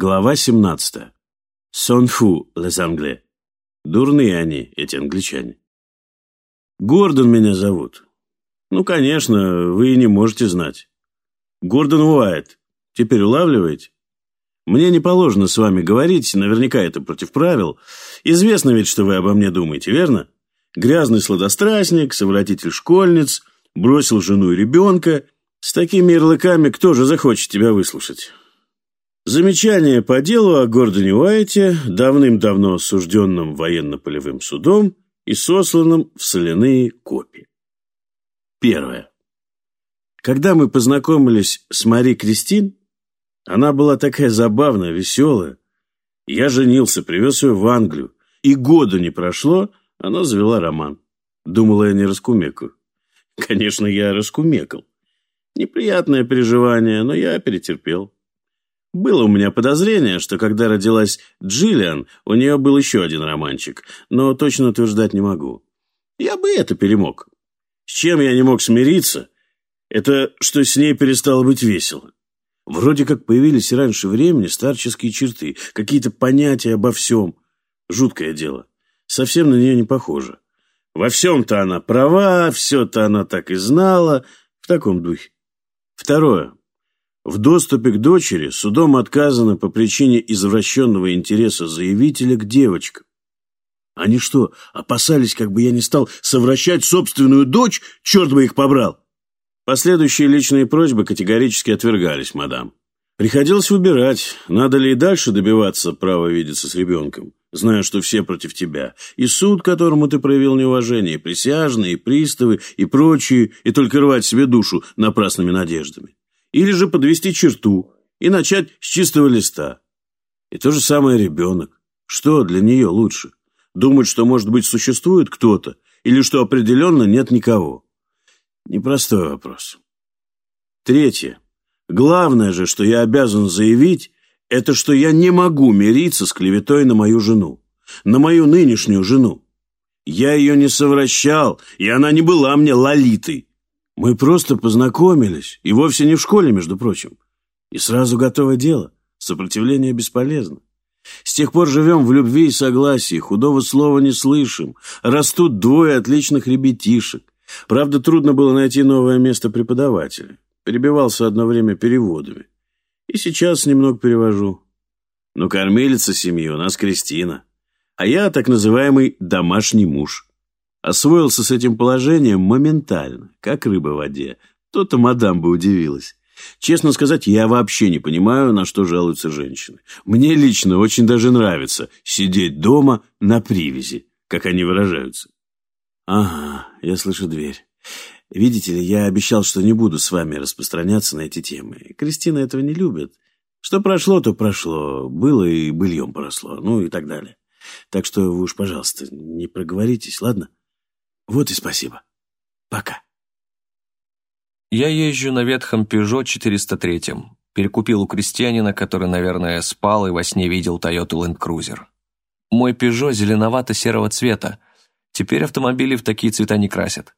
Глава 17. Сонфу, les Anglais. Дурные они, эти англичане. Гордон меня зовут. Ну, конечно, вы и не можете знать. Гордон Уайт. Теперь улавливаете? Мне не положено с вами говорить, наверняка это против правил. Известно ведь, что вы обо мне думаете, верно? Грязный сладострастник, совратитель школьниц, бросил жену и ребенка. С такими ярлыками кто же захочет тебя выслушать? Замечание по делу о Гордоне Уайте, давным-давно осужденном военно-полевым судом и сосланном в соляные копии. Первое. Когда мы познакомились с Мари Кристин, она была такая забавная, веселая. Я женился, привез ее в Англию. И года не прошло, она завела роман. Думала, я не раскумекаю. Конечно, я раскумекал. Неприятное переживание, но я перетерпел. Было у меня подозрение, что когда родилась Джиллиан, у нее был еще один романчик, но точно утверждать не могу. Я бы это перемог. С чем я не мог смириться, это что с ней перестало быть весело. Вроде как появились раньше времени старческие черты, какие-то понятия обо всем. Жуткое дело. Совсем на нее не похоже. Во всем-то она права, все-то она так и знала. В таком духе. Второе. В доступе к дочери судом отказано по причине извращенного интереса заявителя к девочкам. Они что, опасались, как бы я не стал совращать собственную дочь? Черт бы их побрал! Последующие личные просьбы категорически отвергались, мадам. Приходилось выбирать, надо ли и дальше добиваться права видеться с ребенком, зная, что все против тебя, и суд, которому ты проявил неуважение, и присяжные, и приставы, и прочие, и только рвать себе душу напрасными надеждами. Или же подвести черту и начать с чистого листа. И то же самое ребенок. Что для нее лучше? Думать, что, может быть, существует кто-то, или что определенно нет никого? Непростой вопрос. Третье. Главное же, что я обязан заявить, это что я не могу мириться с клеветой на мою жену, на мою нынешнюю жену. Я ее не совращал, и она не была мне лолитой. Мы просто познакомились, и вовсе не в школе, между прочим. И сразу готово дело. Сопротивление бесполезно. С тех пор живем в любви и согласии, худого слова не слышим. Растут двое отличных ребятишек. Правда, трудно было найти новое место преподавателя. Перебивался одно время переводами. И сейчас немного перевожу. Но кормилица семьи у нас Кристина. А я так называемый домашний муж. Освоился с этим положением моментально, как рыба в воде. То-то мадам бы удивилась. Честно сказать, я вообще не понимаю, на что жалуются женщины. Мне лично очень даже нравится сидеть дома на привязи, как они выражаются. Ага, я слышу дверь. Видите ли, я обещал, что не буду с вами распространяться на эти темы. Кристина этого не любит. Что прошло, то прошло. Было и быльем поросло. Ну и так далее. Так что вы уж, пожалуйста, не проговоритесь, ладно? Вот и спасибо. Пока. Я езжу на ветхом Peugeot 403. Перекупил у крестьянина, который, наверное, спал и во сне видел Toyota Land Cruiser. Мой Peugeot зеленовато-серого цвета, Теперь автомобили в такие цвета не красят.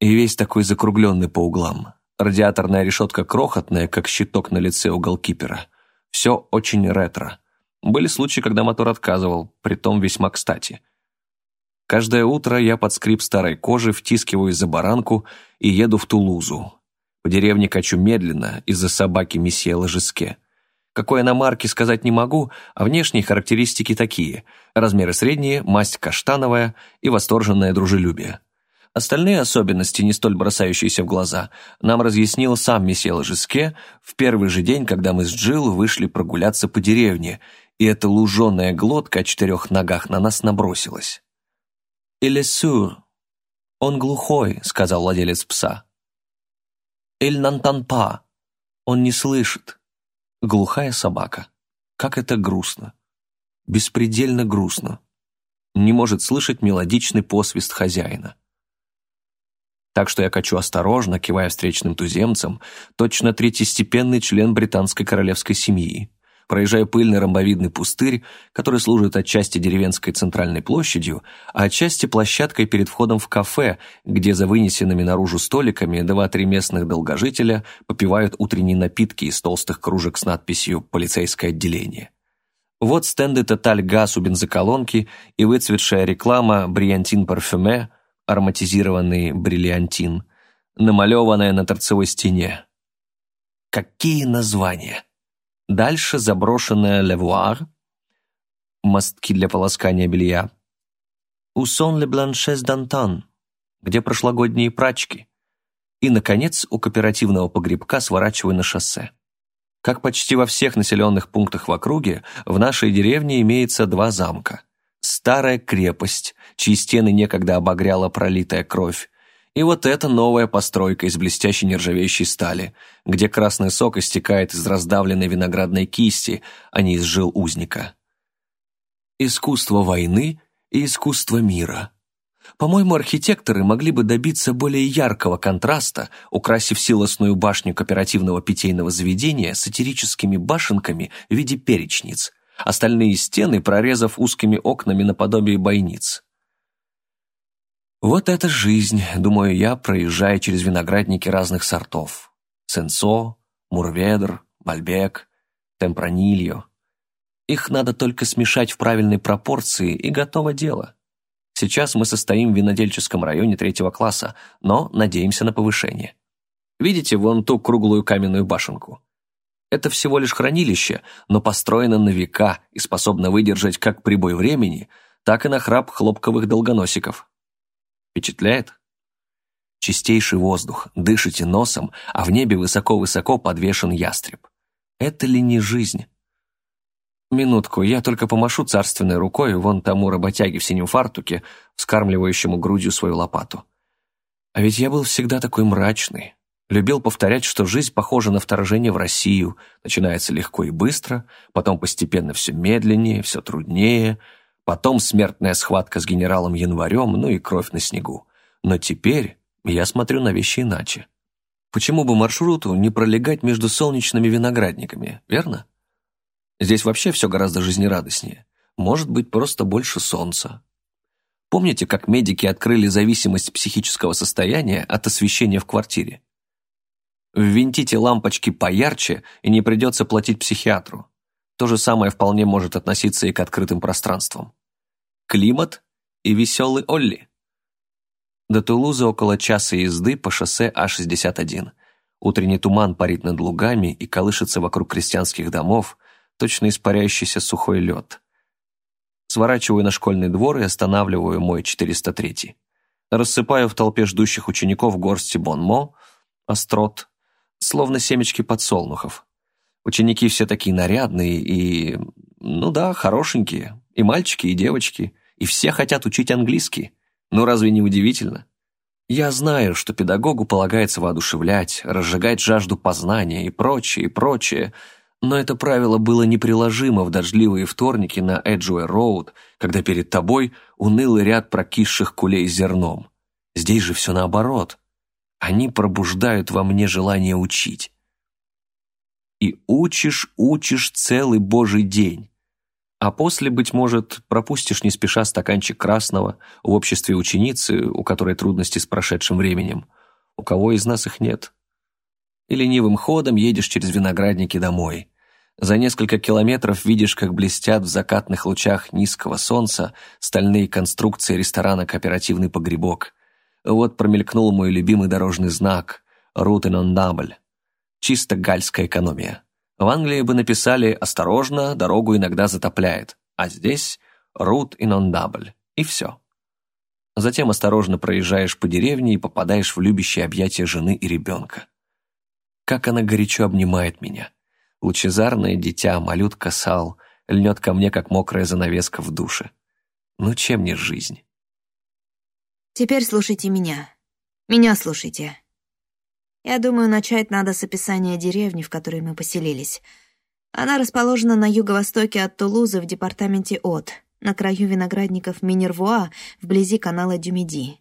И весь такой закругленный по углам. Радиаторная решетка крохотная, как щиток на лице у голкипера. Все очень ретро. Были случаи, когда мотор отказывал, притом весьма кстати. Каждое утро я под скрип старой кожи втискиваюсь за баранку и еду в Тулузу. В деревне качу медленно из-за собаки месье Ложеске. Какой она марки сказать не могу, а внешние характеристики такие. Размеры средние, масть каштановая и восторженное дружелюбие. Остальные особенности, не столь бросающиеся в глаза, нам разъяснил сам месье Ложеске в первый же день, когда мы с Джилл вышли прогуляться по деревне, и эта луженая глотка о четырех ногах на нас набросилась. «Илесур, он глухой», — сказал владелец пса. «Иль нантанпа, он не слышит». Глухая собака. Как это грустно. Беспредельно грустно. Не может слышать мелодичный посвист хозяина. Так что я качу осторожно, кивая встречным туземцам, точно третьестепенный член британской королевской семьи. Проезжая пыльный ромбовидный пустырь, который служит отчасти деревенской центральной площадью, а отчасти площадкой перед входом в кафе, где за вынесенными наружу столиками два-три местных долгожителя попивают утренние напитки из толстых кружек с надписью «Полицейское отделение». Вот стенды «Тоталь Газ» у бензоколонки и выцветшая реклама «Бриантин парфюме», ароматизированный бриллиантин, намалеванная на торцевой стене. Какие названия! Дальше заброшенная левуар, мостки для полоскания белья. Усон ле бланшес дантан, где прошлогодние прачки. И, наконец, у кооперативного погребка сворачиваю на шоссе. Как почти во всех населенных пунктах в округе, в нашей деревне имеется два замка. Старая крепость, чьи стены некогда обогряла пролитая кровь, и вот эта новая постройка из блестящей нержавеющей стали, где красный сок истекает из раздавленной виноградной кисти, а не из жил узника. Искусство войны и искусство мира. По-моему, архитекторы могли бы добиться более яркого контраста, украсив силосную башню кооперативного питейного заведения сатирическими башенками в виде перечниц, остальные стены прорезав узкими окнами наподобие бойниц. Вот это жизнь, думаю я, проезжая через виноградники разных сортов. Сенсо, Мурведр, Мальбек, Темпранильо. Их надо только смешать в правильной пропорции, и готово дело. Сейчас мы состоим в винодельческом районе третьего класса, но надеемся на повышение. Видите вон ту круглую каменную башенку? Это всего лишь хранилище, но построено на века и способно выдержать как прибой времени, так и на храп хлопковых долгоносиков. Впечатляет? Чистейший воздух, дышите носом, а в небе высоко-высоко подвешен ястреб. Это ли не жизнь? Минутку, я только помашу царственной рукой вон тому работяге в синем фартуке, вскармливающему грудью свою лопату. А ведь я был всегда такой мрачный. Любил повторять, что жизнь похожа на вторжение в Россию, начинается легко и быстро, потом постепенно все медленнее, все труднее — Потом смертная схватка с генералом Январем, ну и кровь на снегу. Но теперь я смотрю на вещи иначе. Почему бы маршруту не пролегать между солнечными виноградниками, верно? Здесь вообще все гораздо жизнерадостнее. Может быть, просто больше солнца. Помните, как медики открыли зависимость психического состояния от освещения в квартире? Ввинтите лампочки поярче, и не придется платить психиатру. То же самое вполне может относиться и к открытым пространствам. Климат и веселый Олли. До Тулузы около часа езды по шоссе А-61. Утренний туман парит над лугами и колышется вокруг крестьянских домов, точно испаряющийся сухой лед. Сворачиваю на школьный двор и останавливаю мой 403. Рассыпаю в толпе ждущих учеников горсти бонмо, острот, словно семечки подсолнухов. Ученики все такие нарядные и, ну да, хорошенькие. И мальчики, и девочки. И все хотят учить английский. Ну разве не удивительно? Я знаю, что педагогу полагается воодушевлять, разжигать жажду познания и прочее, и прочее, но это правило было неприложимо в дождливые вторники на Эджуэ-Роуд, когда перед тобой унылый ряд прокисших кулей зерном. Здесь же все наоборот. Они пробуждают во мне желание учить и учишь, учишь целый божий день. А после, быть может, пропустишь не спеша стаканчик красного в обществе ученицы, у которой трудности с прошедшим временем. У кого из нас их нет? И ленивым ходом едешь через виноградники домой. За несколько километров видишь, как блестят в закатных лучах низкого солнца стальные конструкции ресторана «Кооперативный погребок». Вот промелькнул мой любимый дорожный знак «Рутен он Дабль» чисто гальская экономия. В Англии бы написали «осторожно, дорогу иногда затопляет», а здесь «route inondable» и все. Затем осторожно проезжаешь по деревне и попадаешь в любящее объятия жены и ребенка. Как она горячо обнимает меня. Лучезарное дитя, малютка Сал, льнет ко мне, как мокрая занавеска в душе. Ну чем не жизнь? Теперь слушайте меня. Меня слушайте. Я думаю, начать надо с описания деревни, в которой мы поселились. Она расположена на юго-востоке от Тулузы в департаменте От, на краю виноградников Минервуа, вблизи канала Дюмиди.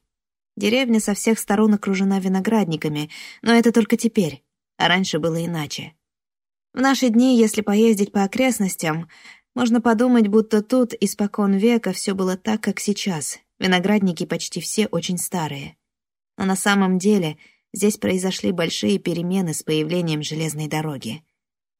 Деревня со всех сторон окружена виноградниками, но это только теперь, а раньше было иначе. В наши дни, если поездить по окрестностям, можно подумать, будто тут испокон века все было так, как сейчас. Виноградники почти все очень старые. Но на самом деле здесь произошли большие перемены с появлением железной дороги.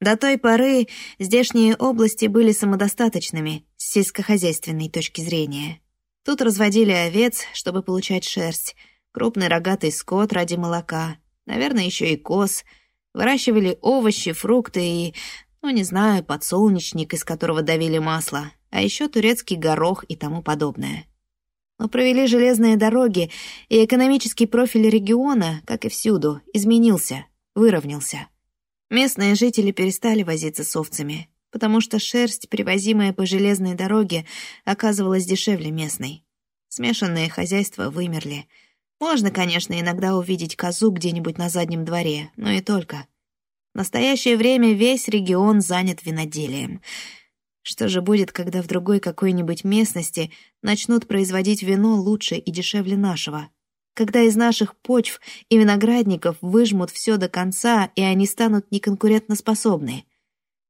До той поры здешние области были самодостаточными с сельскохозяйственной точки зрения. Тут разводили овец, чтобы получать шерсть, крупный рогатый скот ради молока, наверное, еще и коз, выращивали овощи, фрукты и, ну, не знаю, подсолнечник, из которого давили масло, а еще турецкий горох и тому подобное. Но провели железные дороги, и экономический профиль региона, как и всюду, изменился, выровнялся. Местные жители перестали возиться с овцами, потому что шерсть, привозимая по железной дороге, оказывалась дешевле местной. Смешанные хозяйства вымерли. Можно, конечно, иногда увидеть козу где-нибудь на заднем дворе, но и только. В настоящее время весь регион занят виноделием. Что же будет, когда в другой какой-нибудь местности начнут производить вино лучше и дешевле нашего? Когда из наших почв и виноградников выжмут все до конца, и они станут неконкурентоспособны?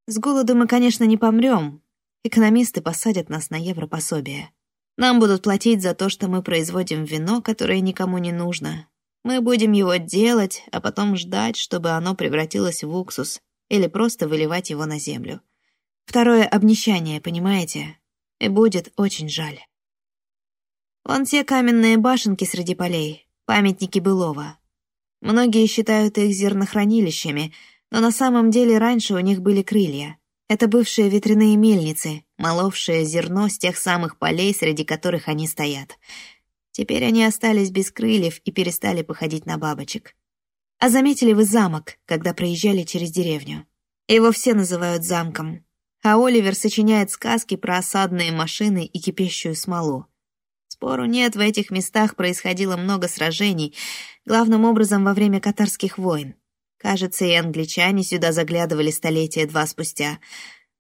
С голоду мы, конечно, не помрем. Экономисты посадят нас на европособие. Нам будут платить за то, что мы производим вино, которое никому не нужно, мы будем его делать, а потом ждать, чтобы оно превратилось в уксус, или просто выливать его на землю. Второе обнищание, понимаете? И будет очень жаль. Вон те каменные башенки среди полей, памятники былого. Многие считают их зернохранилищами, но на самом деле раньше у них были крылья. Это бывшие ветряные мельницы, моловшие зерно с тех самых полей, среди которых они стоят — Теперь они остались без крыльев и перестали походить на бабочек. А заметили вы замок, когда проезжали через деревню? Его все называют замком. А Оливер сочиняет сказки про осадные машины и кипящую смолу. Спору нет, в этих местах происходило много сражений, главным образом во время катарских войн. Кажется, и англичане сюда заглядывали столетия два спустя.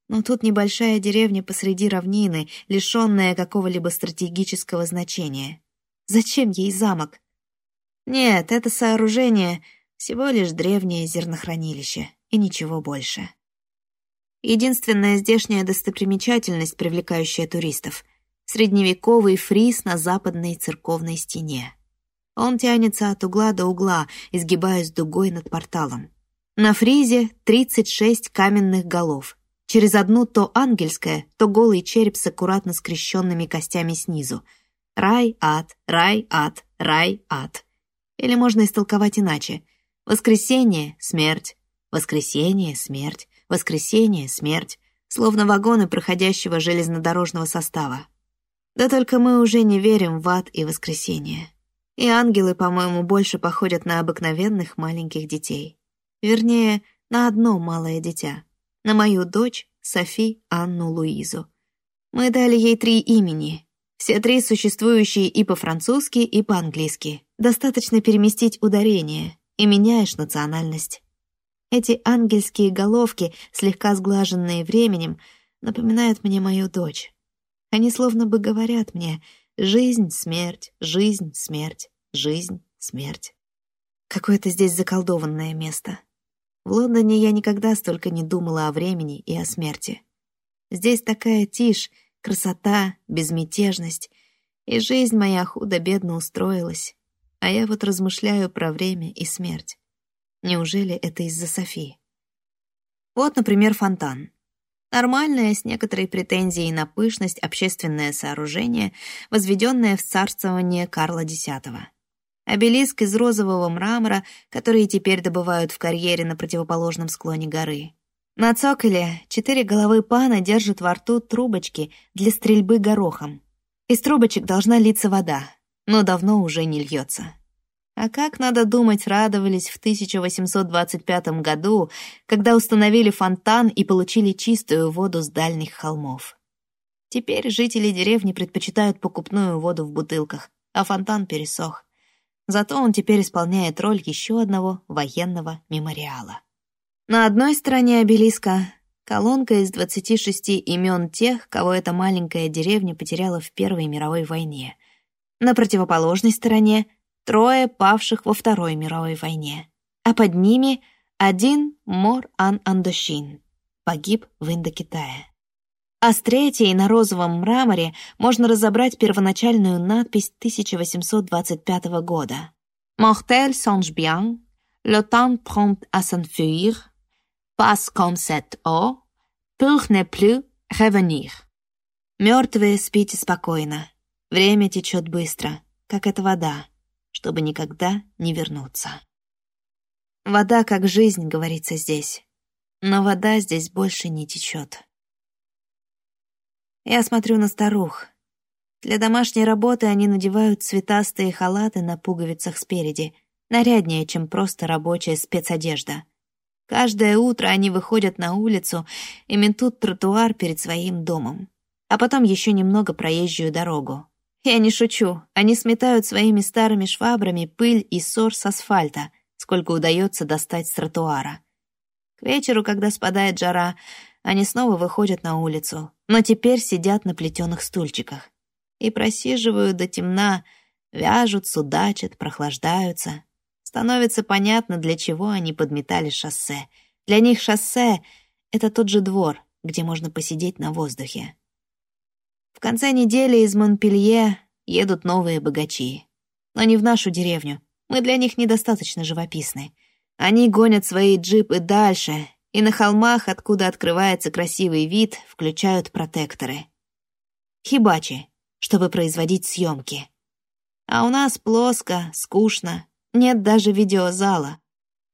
Но тут небольшая деревня посреди равнины, лишенная какого-либо стратегического значения. Зачем ей замок? Нет, это сооружение всего лишь древнее зернохранилище, и ничего больше. Единственная здешняя достопримечательность, привлекающая туристов — средневековый фриз на западной церковной стене. Он тянется от угла до угла, изгибаясь дугой над порталом. На фризе 36 каменных голов. Через одну то ангельская, то голый череп с аккуратно скрещенными костями снизу — Рай, ад, рай, ад, рай, ад. Или можно истолковать иначе. Воскресенье — смерть, воскресенье — смерть, воскресенье — смерть, словно вагоны проходящего железнодорожного состава. Да только мы уже не верим в ад и воскресенье. И ангелы, по-моему, больше походят на обыкновенных маленьких детей. Вернее, на одно малое дитя. На мою дочь Софи Анну Луизу. Мы дали ей три имени все три существующие и по-французски, и по-английски. Достаточно переместить ударение, и меняешь национальность. Эти ангельские головки, слегка сглаженные временем, напоминают мне мою дочь. Они словно бы говорят мне «жизнь, смерть, жизнь, смерть, жизнь, смерть». Какое-то здесь заколдованное место. В Лондоне я никогда столько не думала о времени и о смерти. Здесь такая тишь, красота, безмятежность, и жизнь моя худо-бедно устроилась, а я вот размышляю про время и смерть. Неужели это из-за Софии? Вот, например, фонтан. Нормальное, с некоторой претензией на пышность, общественное сооружение, возведенное в царствование Карла X. Обелиск из розового мрамора, который теперь добывают в карьере на противоположном склоне горы. На цоколе четыре головы пана держат во рту трубочки для стрельбы горохом. Из трубочек должна литься вода, но давно уже не льется. А как, надо думать, радовались в 1825 году, когда установили фонтан и получили чистую воду с дальних холмов. Теперь жители деревни предпочитают покупную воду в бутылках, а фонтан пересох. Зато он теперь исполняет роль еще одного военного мемориала. На одной стороне обелиска колонка из 26 имен тех, кого эта маленькая деревня потеряла в Первой мировой войне. На противоположной стороне трое павших во Второй мировой войне. А под ними Один Мор Ан Андощин. Погиб в Индокитае. А с третьей на розовом мраморе можно разобрать первоначальную надпись 1825 года. «Mortel songe bien, le temps prompt à s'enfuir, passe comme cette eau, pour ne plus revenir». Мертвые, спите спокойно. Время течет быстро, как эта вода, чтобы никогда не вернуться. Вода как жизнь, говорится здесь. Но вода здесь больше не течет. Я смотрю на старух. Для домашней работы они надевают цветастые халаты на пуговицах спереди, наряднее, чем просто рабочая спецодежда. Каждое утро они выходят на улицу и метут тротуар перед своим домом, а потом еще немного проезжую дорогу. Я не шучу, они сметают своими старыми швабрами пыль и ссор с асфальта, сколько удается достать с тротуара. К вечеру, когда спадает жара, они снова выходят на улицу, но теперь сидят на плетеных стульчиках. И просиживают до темна, вяжут, судачат, прохлаждаются. Становится понятно, для чего они подметали шоссе. Для них шоссе — это тот же двор, где можно посидеть на воздухе. Конце недели из Монпелье едут новые богачи. Но не в нашу деревню. Мы для них недостаточно живописны. Они гонят свои джипы дальше, и на холмах, откуда открывается красивый вид, включают протекторы. Хибачи, чтобы производить съемки. А у нас плоско, скучно, нет даже видеозала.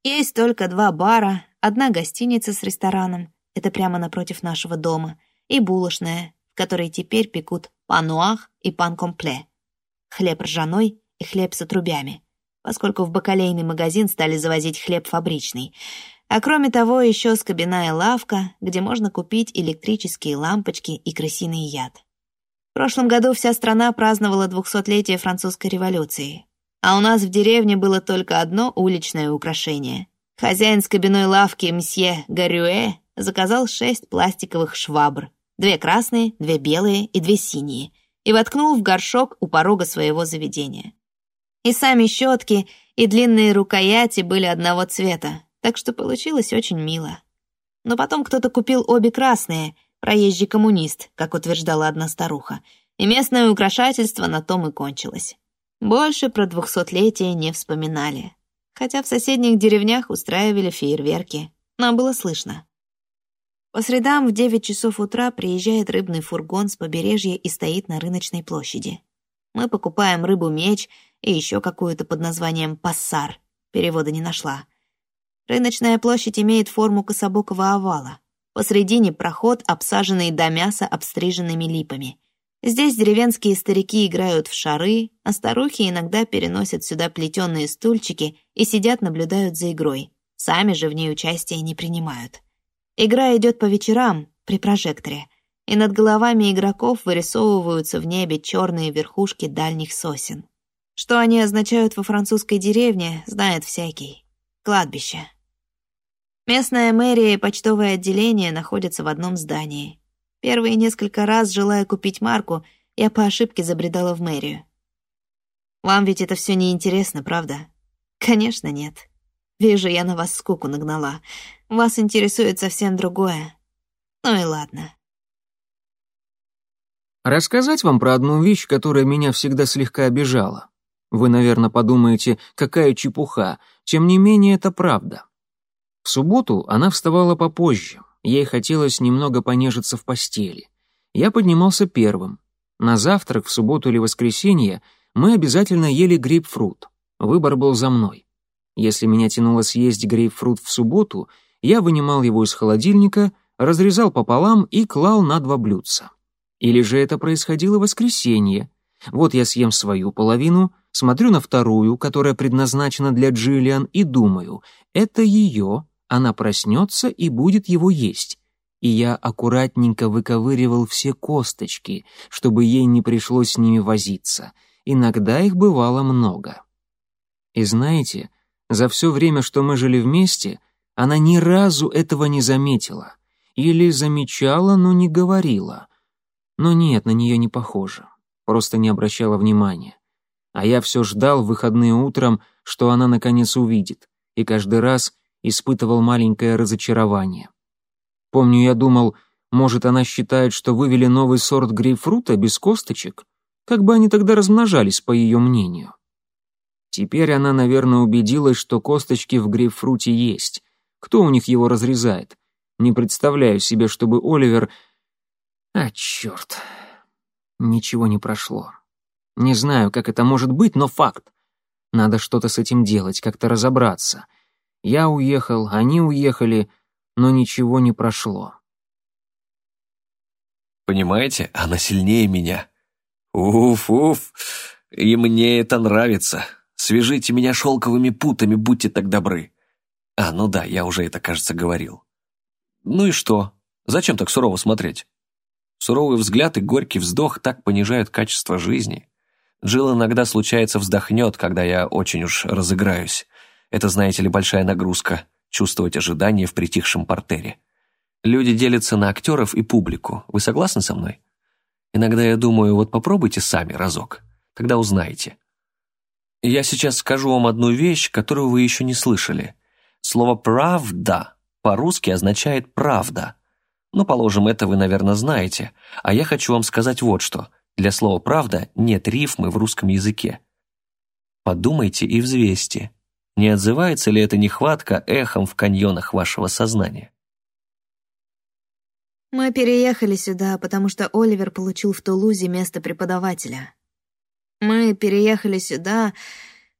Есть только два бара, одна гостиница с рестораном, это прямо напротив нашего дома, и булочная, в которой теперь пекут пануах и пан-компле. Хлеб ржаной и хлеб с отрубями, поскольку в бакалейный магазин стали завозить хлеб фабричный — а кроме того, еще скобяная лавка, где можно купить электрические лампочки и крысиный яд. В прошлом году вся страна праздновала двухсотлетие французской революции. А у нас в деревне было только одно уличное украшение. Хозяин скобяной лавки мсье Гарюэ заказал шесть пластиковых швабр. Две красные, две белые и две синие. И воткнул в горшок у порога своего заведения. И сами щетки, и длинные рукояти были одного цвета, так что получилось очень мило. Но потом кто-то купил обе красные, проезжий коммунист, как утверждала одна старуха, и местное украшательство на том и кончилось. Больше про двухсотлетие не вспоминали, хотя в соседних деревнях устраивали фейерверки, но было слышно. По средам в 9 часов утра приезжает рыбный фургон с побережья и стоит на рыночной площади. Мы покупаем рыбу-меч и еще какую-то под названием «пассар», перевода не нашла — Рыночная площадь имеет форму кособокого овала. Посредине проход, обсаженный до мяса обстриженными липами. Здесь деревенские старики играют в шары, а старухи иногда переносят сюда плетеные стульчики и сидят наблюдают за игрой. Сами же в ней участия не принимают. Игра идет по вечерам, при прожекторе, и над головами игроков вырисовываются в небе черные верхушки дальних сосен. Что они означают во французской деревне, знает всякий. Кладбище. Местная мэрия и почтовое отделение находятся в одном здании. Первые несколько раз, желая купить марку, я по ошибке забредала в мэрию. Вам ведь это все не интересно, правда? Конечно, нет. Вижу, я на вас скуку нагнала. Вас интересует совсем другое. Ну и ладно. Рассказать вам про одну вещь, которая меня всегда слегка обижала. Вы, наверное, подумаете, какая чепуха. Тем не менее, это правда. В субботу она вставала попозже, ей хотелось немного понежиться в постели. Я поднимался первым. На завтрак в субботу или воскресенье мы обязательно ели грейпфрут. Выбор был за мной. Если меня тянуло съесть грейпфрут в субботу, я вынимал его из холодильника, разрезал пополам и клал на два блюдца. Или же это происходило в воскресенье. Вот я съем свою половину, смотрю на вторую, которая предназначена для Джиллиан, и думаю, это ее, она проснется и будет его есть. И я аккуратненько выковыривал все косточки, чтобы ей не пришлось с ними возиться. Иногда их бывало много. И знаете, за все время, что мы жили вместе, она ни разу этого не заметила. Или замечала, но не говорила. Но нет, на нее не похоже. Просто не обращала внимания. А я все ждал в выходные утром, что она наконец увидит. И каждый раз испытывал маленькое разочарование. Помню, я думал, может, она считает, что вывели новый сорт грейпфрута без косточек? Как бы они тогда размножались, по ее мнению? Теперь она, наверное, убедилась, что косточки в грейпфруте есть. Кто у них его разрезает? Не представляю себе, чтобы Оливер... А, черт. Ничего не прошло. Не знаю, как это может быть, но факт. Надо что-то с этим делать, как-то разобраться. Я уехал, они уехали, но ничего не прошло. Понимаете, она сильнее меня. Уф-уф, и мне это нравится. Свяжите меня шелковыми путами, будьте так добры. А, ну да, я уже это, кажется, говорил. Ну и что? Зачем так сурово смотреть? Суровый взгляд и горький вздох так понижают качество жизни. Джилл иногда случается вздохнет, когда я очень уж разыграюсь. Это, знаете ли, большая нагрузка — чувствовать ожидание в притихшем портере. Люди делятся на актеров и публику. Вы согласны со мной? Иногда я думаю, вот попробуйте сами разок. Тогда узнаете. Я сейчас скажу вам одну вещь, которую вы еще не слышали. Слово «правда» по-русски означает «правда». Ну, положим, это вы, наверное, знаете. А я хочу вам сказать вот что. Для слова «правда» нет рифмы в русском языке. Подумайте и взвесьте. Не отзывается ли эта нехватка эхом в каньонах вашего сознания? Мы переехали сюда, потому что Оливер получил в Тулузе место преподавателя. Мы переехали сюда,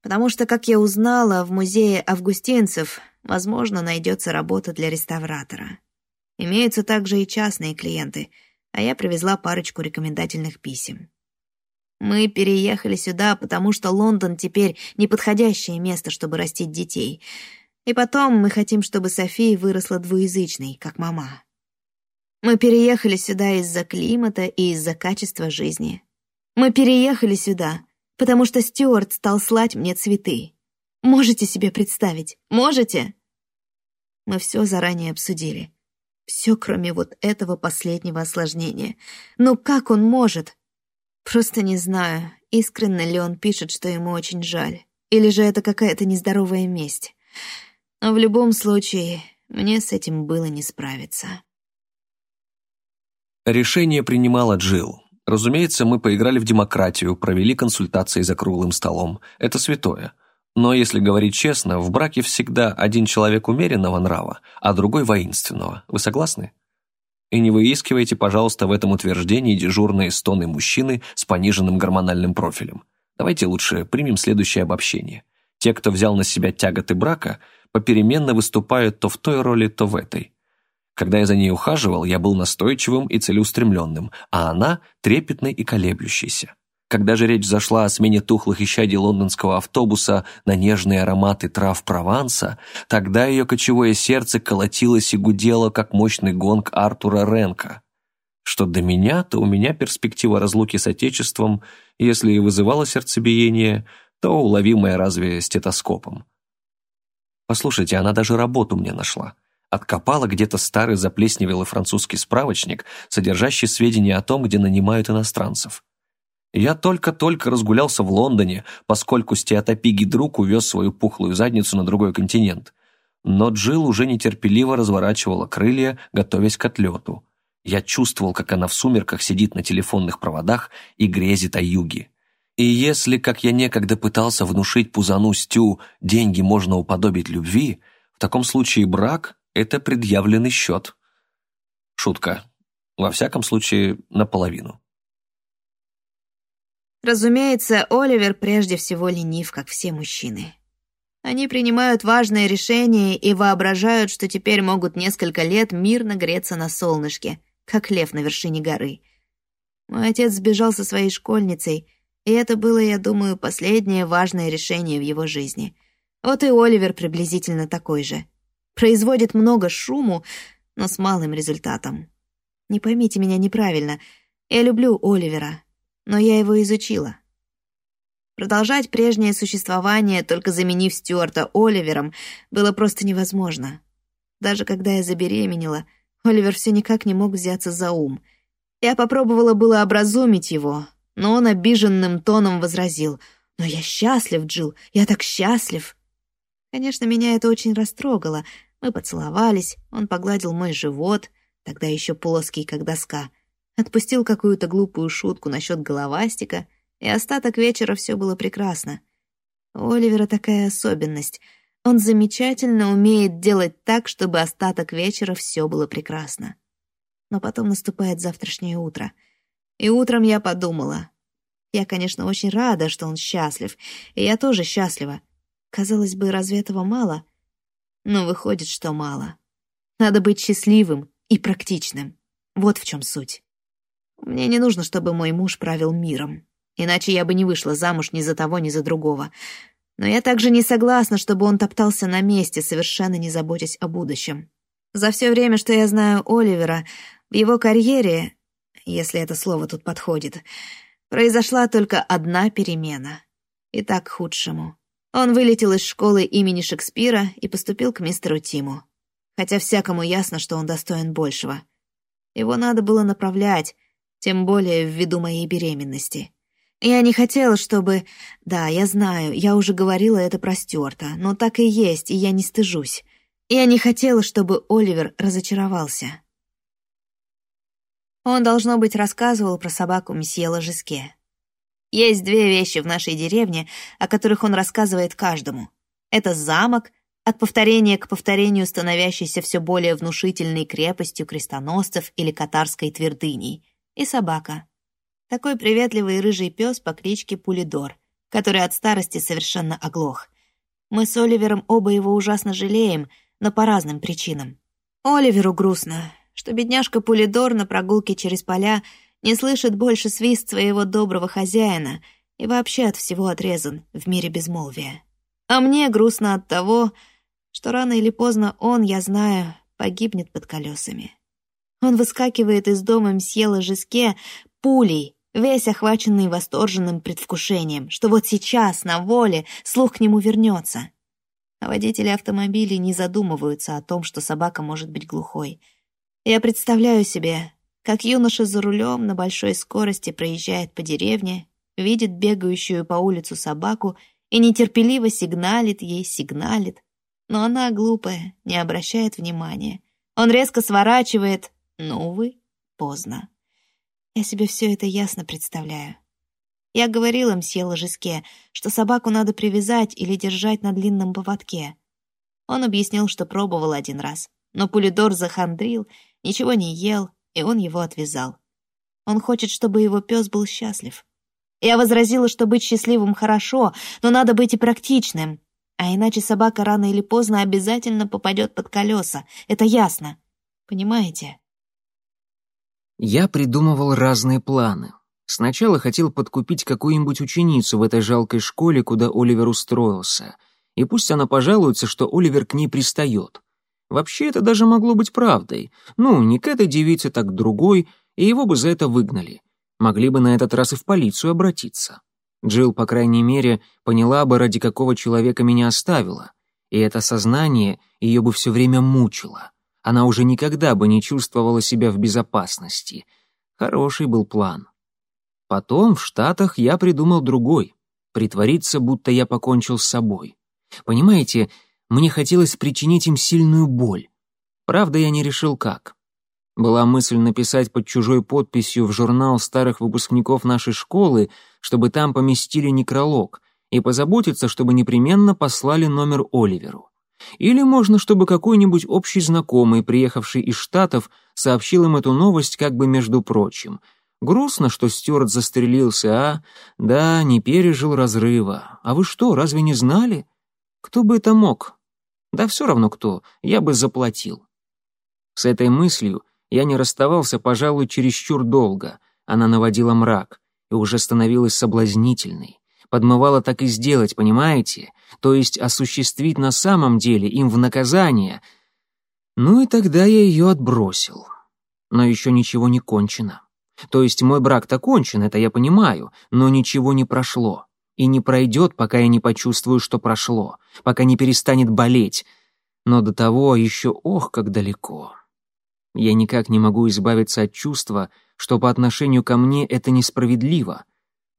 потому что, как я узнала, в музее августинцев, возможно, найдется работа для реставратора. Имеются также и частные клиенты, а я привезла парочку рекомендательных писем. Мы переехали сюда, потому что Лондон теперь неподходящее место, чтобы растить детей. И потом мы хотим, чтобы София выросла двуязычной, как мама. Мы переехали сюда из-за климата и из-за качества жизни. Мы переехали сюда, потому что Стюарт стал слать мне цветы. Можете себе представить? Можете? Мы все заранее обсудили. Все, кроме вот этого последнего осложнения. Ну как он может? Просто не знаю, искренне ли он пишет, что ему очень жаль. Или же это какая-то нездоровая месть. Но в любом случае, мне с этим было не справиться. Решение принимала Джилл. Разумеется, мы поиграли в демократию, провели консультации за круглым столом. Это святое. Но если говорить честно, в браке всегда один человек умеренного нрава, а другой воинственного. Вы согласны? И не выискивайте, пожалуйста, в этом утверждении дежурные стоны мужчины с пониженным гормональным профилем. Давайте лучше примем следующее обобщение. Те, кто взял на себя тяготы брака, попеременно выступают то в той роли, то в этой. Когда я за ней ухаживал, я был настойчивым и целеустремленным, а она — трепетной и колеблющейся. Когда же речь зашла о смене тухлых исчадий лондонского автобуса на нежные ароматы трав Прованса, тогда ее кочевое сердце колотилось и гудело, как мощный гонг Артура Ренка. Что до меня, то у меня перспектива разлуки с Отечеством, если и вызывала сердцебиение, то уловимая разве стетоскопом. Послушайте, она даже работу мне нашла откопала где-то старый заплесневелый французский справочник, содержащий сведения о том, где нанимают иностранцев. Я только-только разгулялся в Лондоне, поскольку стеатопигий друг увез свою пухлую задницу на другой континент. Но Джилл уже нетерпеливо разворачивала крылья, готовясь к отлету. Я чувствовал, как она в сумерках сидит на телефонных проводах и грезит о юге. И если, как я некогда пытался внушить Пузану Стю, деньги можно уподобить любви, в таком случае брак это предъявленный счет. Шутка. Во всяком случае, наполовину. Разумеется, Оливер прежде всего ленив, как все мужчины. Они принимают важные решения и воображают, что теперь могут несколько лет мирно греться на солнышке, как лев на вершине горы. Мой отец сбежал со своей школьницей, и это было, я думаю, последнее важное решение в его жизни. Вот и Оливер приблизительно такой же — производит много шуму, но с малым результатом. Не поймите меня неправильно, я люблю Оливера, но я его изучила. Продолжать прежнее существование, только заменив Стюарта Оливером, было просто невозможно. Даже когда я забеременела, Оливер все никак не мог взяться за ум. Я попробовала было образумить его, но он обиженным тоном возразил. «Но я счастлив, Джилл, я так счастлив!» Конечно, меня это очень растрогало. Мы поцеловались, он погладил мой живот, тогда еще плоский, как доска, отпустил какую-то глупую шутку насчет головастика, и остаток вечера все было прекрасно. У Оливера такая особенность. Он замечательно умеет делать так, чтобы остаток вечера все было прекрасно. Но потом наступает завтрашнее утро. И утром я подумала. Я, конечно, очень рада, что он счастлив, и я тоже счастлива. Казалось бы, разве этого мало? Но выходит, что мало. Надо быть счастливым и практичным. Вот в чем суть. Мне не нужно, чтобы мой муж правил миром. Иначе я бы не вышла замуж ни за того, ни за другого. Но я также не согласна, чтобы он топтался на месте, совершенно не заботясь о будущем. За все время, что я знаю Оливера, в его карьере, если это слово тут подходит, произошла только одна перемена. И так к худшему. Он вылетел из школы имени Шекспира и поступил к мистеру Тиму. Хотя всякому ясно, что он достоин большего. Его надо было направлять, тем более ввиду моей беременности. Я не хотела, чтобы... Да, я знаю, я уже говорила это про Стюарта, но так и есть, и я не стыжусь. Я не хотела, чтобы Оливер разочаровался. Он, должно быть, рассказывал про собаку месье Ложеске. Есть две вещи в нашей деревне, о которых он рассказывает каждому. Это замок, от повторения к повторению становящийся все более внушительной крепостью крестоносцев или катарской твердыней, и собака. Такой приветливый рыжий пес по кличке Пулидор, который от старости совершенно оглох. Мы с Оливером оба его ужасно жалеем, но по разным причинам. Оливеру грустно, что бедняжка Пулидор на прогулке через поля не слышит больше свист своего доброго хозяина и вообще от всего отрезан в мире безмолвия. А мне грустно от того, что рано или поздно он, я знаю, погибнет под колесами. Он выскакивает из дома мсье Ложеске пулей, весь охваченный восторженным предвкушением, что вот сейчас, на воле, слух к нему вернется. А водители автомобилей не задумываются о том, что собака может быть глухой. Я представляю себе, как юноша за рулем на большой скорости проезжает по деревне, видит бегающую по улицу собаку и нетерпеливо сигналит ей, сигналит. Но она, глупая, не обращает внимания. Он резко сворачивает, но, увы, поздно. Я себе все это ясно представляю. Я говорила мсье Ложеске, что собаку надо привязать или держать на длинном поводке. Он объяснил, что пробовал один раз, но Пулидор захандрил, ничего не ел, и он его отвязал. Он хочет, чтобы его пес был счастлив. Я возразила, что быть счастливым хорошо, но надо быть и практичным. А иначе собака рано или поздно обязательно попадет под колеса. Это ясно. Понимаете? Я придумывал разные планы. Сначала хотел подкупить какую-нибудь ученицу в этой жалкой школе, куда Оливер устроился. И пусть она пожалуется, что Оливер к ней пристает. Вообще это даже могло быть правдой. Ну, не к этой девице, так к другой, и его бы за это выгнали. Могли бы на этот раз и в полицию обратиться. Джилл, по крайней мере, поняла бы, ради какого человека меня оставила. И это сознание ее бы все время мучило. Она уже никогда бы не чувствовала себя в безопасности. Хороший был план. Потом в Штатах я придумал другой — притвориться, будто я покончил с собой. Понимаете, мне хотелось причинить им сильную боль. Правда, я не решил как. Была мысль написать под чужой подписью в журнал старых выпускников нашей школы, чтобы там поместили некролог, и позаботиться, чтобы непременно послали номер Оливеру. Или можно, чтобы какой-нибудь общий знакомый, приехавший из Штатов, сообщил им эту новость как бы между прочим. Грустно, что Стюарт застрелился, а? Да, не пережил разрыва. А вы что, разве не знали? Кто бы это мог? Да все равно кто, я бы заплатил. С этой мыслью я не расставался, пожалуй, чересчур долго. Она наводила мрак и уже становилась соблазнительной. Подмывала так и сделать, понимаете? То есть осуществить на самом деле им в наказание. Ну и тогда я ее отбросил. Но еще ничего не кончено. То есть мой брак-то кончен, это я понимаю, но ничего не прошло и не пройдет, пока я не почувствую, что прошло, пока не перестанет болеть. Но до того еще ох, как далеко. Я никак не могу избавиться от чувства, что по отношению ко мне это несправедливо.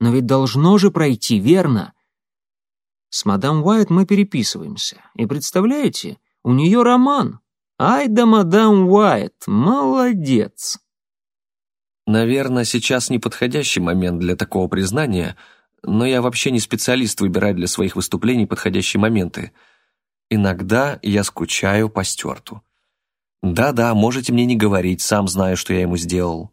Но ведь должно же пройти, верно? С мадам Уайт мы переписываемся. И представляете, у нее роман. Ай да мадам Уайт, молодец. Наверное, сейчас неподходящий момент для такого признания, но я вообще не специалист выбирать для своих выступлений подходящие моменты. Иногда я скучаю по Стюарту. Да-да, можете мне не говорить, сам знаю, что я ему сделал.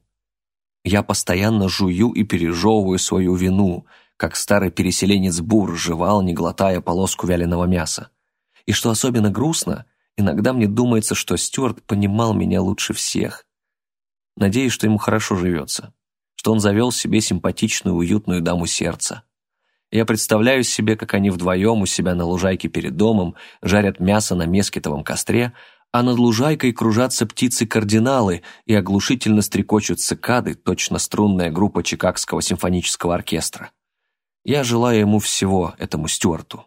Я постоянно жую и пережевываю свою вину, как старый переселенец Бур жевал, не глотая полоску вяленого мяса. И что особенно грустно, иногда мне думается, что Стюарт понимал меня лучше всех. Надеюсь, что ему хорошо живется, что он завел себе симпатичную, уютную даму сердца. Я представляю себе, как они вдвоем у себя на лужайке перед домом жарят мясо на мескитовом костре, а над лужайкой кружатся птицы-кардиналы и оглушительно стрекочут цикады, точно струнная группа Чикагского симфонического оркестра. Я желаю ему всего, этому Стюарту.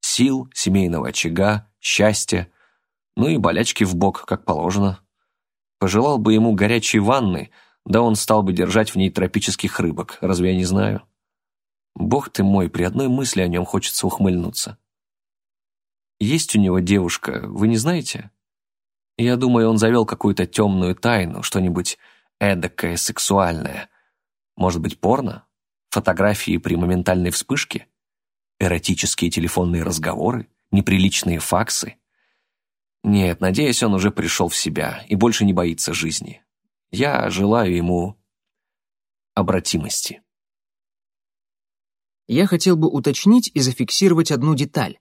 Сил, семейного очага, счастья, ну и болячки в бок, как положено. Пожелал бы ему горячей ванны, да он стал бы держать в ней тропических рыбок, разве я не знаю? Бог ты мой, при одной мысли о нем хочется ухмыльнуться. Есть у него девушка, вы не знаете? Я думаю, он завел какую-то темную тайну, что-нибудь эдакое, сексуальное. Может быть, порно? Фотографии при моментальной вспышке? Эротические телефонные разговоры? Неприличные факсы? Нет, надеюсь, он уже пришел в себя и больше не боится жизни. Я желаю ему обратимости. Я хотел бы уточнить и зафиксировать одну деталь.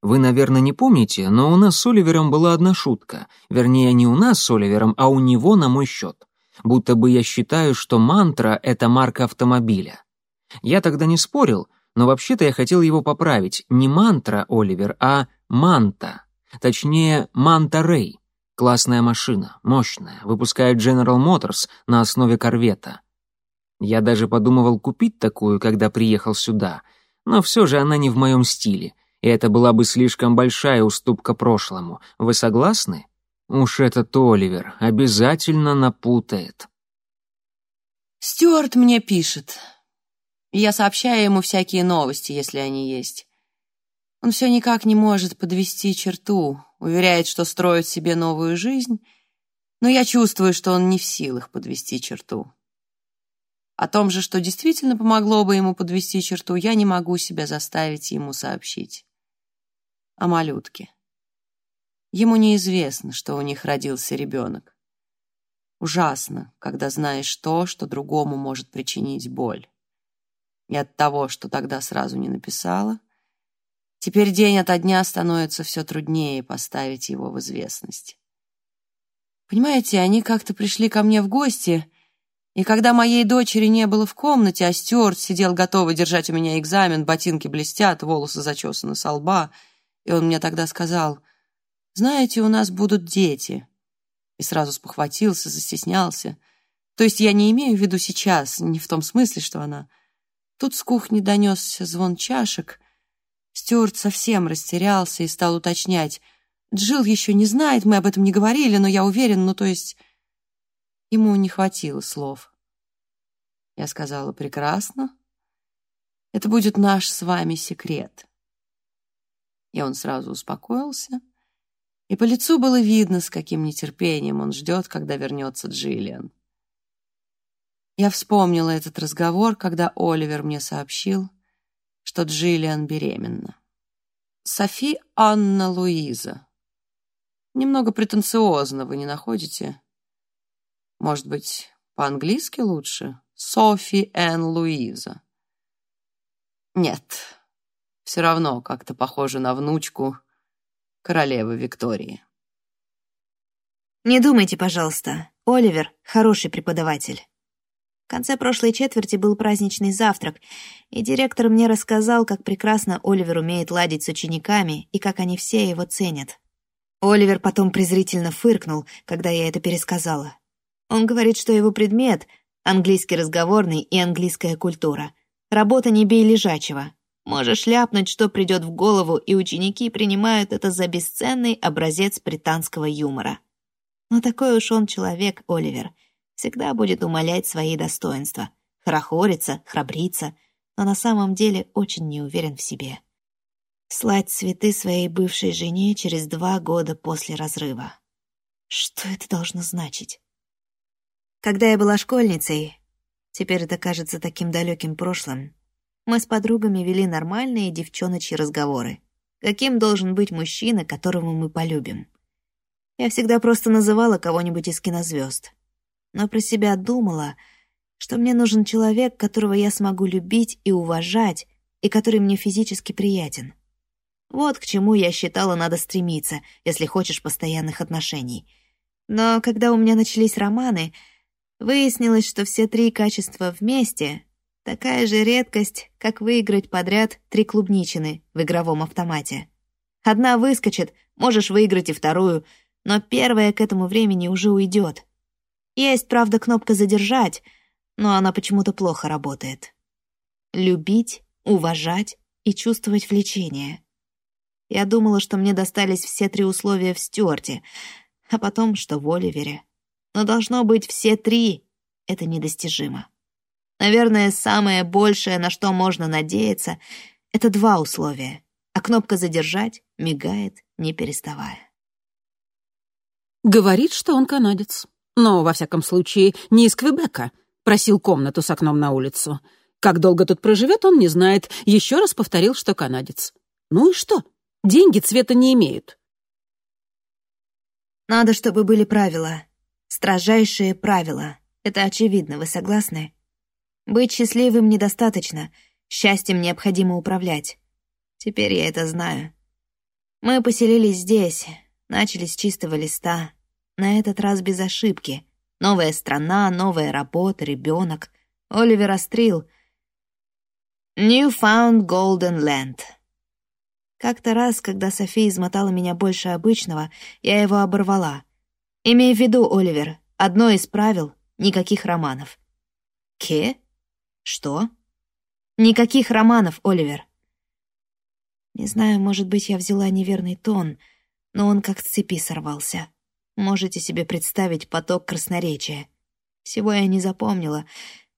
Вы, наверное, не помните, но у нас с Оливером была одна шутка. Вернее, не у нас с Оливером, а у него на мой счет. Будто бы я считаю, что «Мантра» — это марка автомобиля. Я тогда не спорил, но вообще-то я хотел его поправить. Не «Мантра», Оливер, а «Манта». Точнее, «Манта Рэй». Классная машина, мощная, выпускает General Motors на основе корвета. Я даже подумывал купить такую, когда приехал сюда, но все же она не в моем стиле — и это была бы слишком большая уступка прошлому. Вы согласны? Уж этот Оливер обязательно напутает. Стюарт мне пишет. Я сообщаю ему всякие новости, если они есть. Он все никак не может подвести черту, уверяет, что строит себе новую жизнь, но я чувствую, что он не в силах подвести черту. О том же, что действительно помогло бы ему подвести черту, я не могу себя заставить ему сообщить о малютке. Ему неизвестно, что у них родился ребенок. Ужасно, когда знаешь то, что другому может причинить боль. И от того, что тогда сразу не написала, теперь день ото дня становится все труднее поставить его в известность. Понимаете, они как-то пришли ко мне в гости, и когда моей дочери не было в комнате, а Стюарт сидел готовый держать у меня экзамен, ботинки блестят, волосы зачесаны со лба — и он мне тогда сказал, «Знаете, у нас будут дети». И сразу спохватился, застеснялся. То есть я не имею в виду сейчас, не в том смысле, что она... Тут с кухни донесся звон чашек. Стюарт совсем растерялся и стал уточнять. Джилл еще не знает, мы об этом не говорили, но я уверен, ну то есть... Ему не хватило слов. Я сказала, прекрасно. Это будет наш с вами секрет. И он сразу успокоился, и по лицу было видно, с каким нетерпением он ждет, когда вернется Джиллиан. Я вспомнила этот разговор, когда Оливер мне сообщил, что Джиллиан беременна. Софи Анна Луиза. Немного претенциозно, вы не находите? Может быть, по-английски лучше? Софи Энн Луиза. Нет, все равно как-то похожа на внучку королевы Виктории. Не думайте, пожалуйста. Оливер — хороший преподаватель. В конце прошлой четверти был праздничный завтрак, и директор мне рассказал, как прекрасно Оливер умеет ладить с учениками и как они все его ценят. Оливер потом презрительно фыркнул, когда я это пересказала. Он говорит, что его предмет — английский разговорный и английская культура. Работа не бей лежачего, Можешь ляпнуть, что придет в голову, и ученики принимают это за бесценный образец британского юмора. Но такой уж он человек, Оливер. Всегда будет умолять свои достоинства. Хорохориться, храбриться, но на самом деле очень не уверен в себе. Слать цветы своей бывшей жене через два года после разрыва. Что это должно значить? Когда я была школьницей, теперь это кажется таким далеким прошлым, мы с подругами вели нормальные девчоночьи разговоры. Каким должен быть мужчина, которого мы полюбим? Я всегда просто называла кого-нибудь из кинозвезд. Но про себя думала, что мне нужен человек, которого я смогу любить и уважать, и который мне физически приятен. Вот к чему я считала надо стремиться, если хочешь постоянных отношений. Но когда у меня начались романы, выяснилось, что все три качества вместе — такая же редкость, как выиграть подряд три клубничины в игровом автомате. Одна выскочит, можешь выиграть и вторую, но первая к этому времени уже уйдет. Есть, правда, кнопка «Задержать», но она почему-то плохо работает. Любить, уважать и чувствовать влечение. Я думала, что мне достались все три условия в Стюарте, а потом, что в Оливере. Но должно быть все три. Это недостижимо. Наверное, самое большее, на что можно надеяться, это два условия, а кнопка «Задержать» мигает, не переставая. Говорит, что он канадец. Но, во всяком случае, не из Квебека. Просил комнату с окном на улицу. Как долго тут проживет, он не знает. Еще раз повторил, что канадец. Ну и что? Деньги цвета не имеют. Надо, чтобы были правила. Строжайшие правила. Это очевидно, вы согласны? Быть счастливым недостаточно. Счастьем необходимо управлять. Теперь я это знаю. Мы поселились здесь, начали с чистого листа. На этот раз без ошибки. Новая страна, новая работа, ребенок. Оливер Острил. Newfound Golden Land. Как-то раз, когда София измотала меня больше обычного, я его оборвала. Имей в виду, Оливер, одно из правил — никаких романов. Ке? Что? Никаких романов, Оливер. Не знаю, может быть, я взяла неверный тон, но он как с цепи сорвался. Можете себе представить поток красноречия. Всего я не запомнила,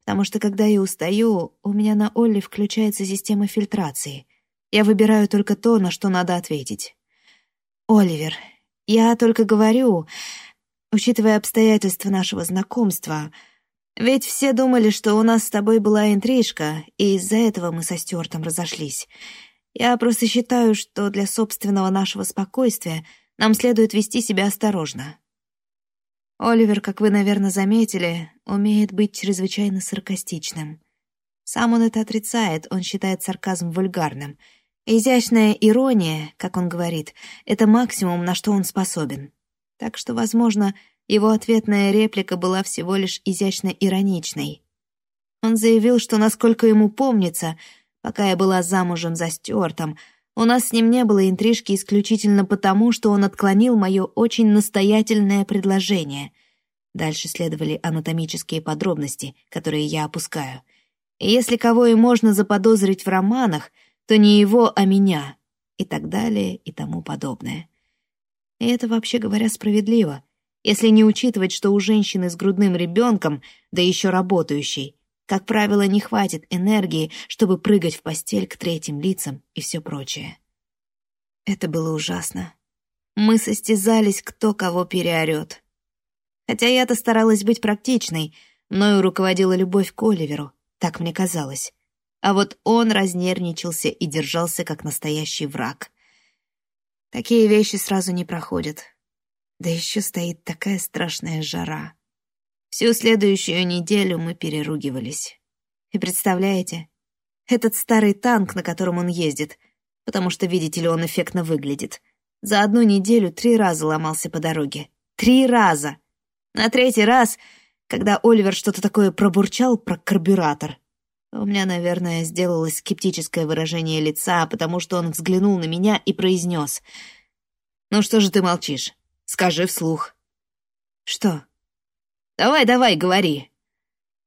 потому что когда я устаю, у меня на Олли включается система фильтрации — я выбираю только то, на что надо ответить. «Оливер, я только говорю, учитывая обстоятельства нашего знакомства, ведь все думали, что у нас с тобой была интрижка, и из-за этого мы со Стюартом разошлись. Я просто считаю, что для собственного нашего спокойствия нам следует вести себя осторожно. Оливер, как вы, наверное, заметили, умеет быть чрезвычайно саркастичным. Сам он это отрицает, он считает сарказм вульгарным — Изящная ирония, как он говорит, это максимум, на что он способен. Так что, возможно, его ответная реплика была всего лишь изящно ироничной. Он заявил, что, насколько ему помнится, пока я была замужем за Стюартом, у нас с ним не было интрижки исключительно потому, что он отклонил мое очень настоятельное предложение. Дальше следовали анатомические подробности, которые я опускаю. Если кого и можно заподозрить в романах — то не его, а меня, и так далее, и тому подобное. И это, вообще говоря, справедливо, если не учитывать, что у женщины с грудным ребенком, да еще работающей, как правило, не хватит энергии, чтобы прыгать в постель к третьим лицам и все прочее. Это было ужасно. Мы состязались, кто кого переорет. Хотя я-то старалась быть практичной, мною руководила любовь к Оливеру, так мне казалось. А вот он разнервничался и держался как настоящий враг. Такие вещи сразу не проходят. Да еще стоит такая страшная жара. Всю следующую неделю мы переругивались. И представляете, этот старый танк, на котором он ездит, потому что, видите ли, он эффектно выглядит, за одну неделю три раза ломался по дороге. Три раза! На третий раз, когда Оливер что-то такое пробурчал про карбюратор, у меня, наверное, сделалось скептическое выражение лица, потому что он взглянул на меня и произнес. «Ну что же ты молчишь? Скажи вслух». «Что?» «Давай, давай, говори».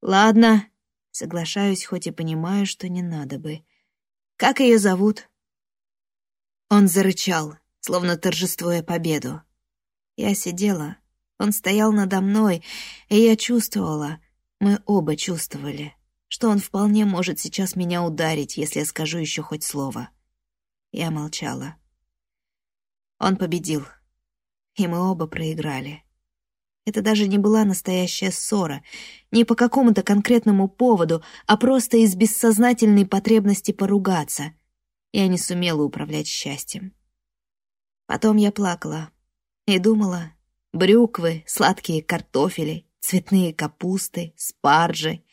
«Ладно». Соглашаюсь, хоть и понимаю, что не надо бы. «Как ее зовут?» Он зарычал, словно торжествуя победу. Я сидела, он стоял надо мной, и я чувствовала, мы оба чувствовали — что он вполне может сейчас меня ударить, если я скажу еще хоть слово. Я молчала. Он победил. И мы оба проиграли. Это даже не была настоящая ссора, не по какому-то конкретному поводу, а просто из бессознательной потребности поругаться. Я не сумела управлять счастьем. Потом я плакала и думала, брюквы, сладкие картофели, цветные капусты, спаржи.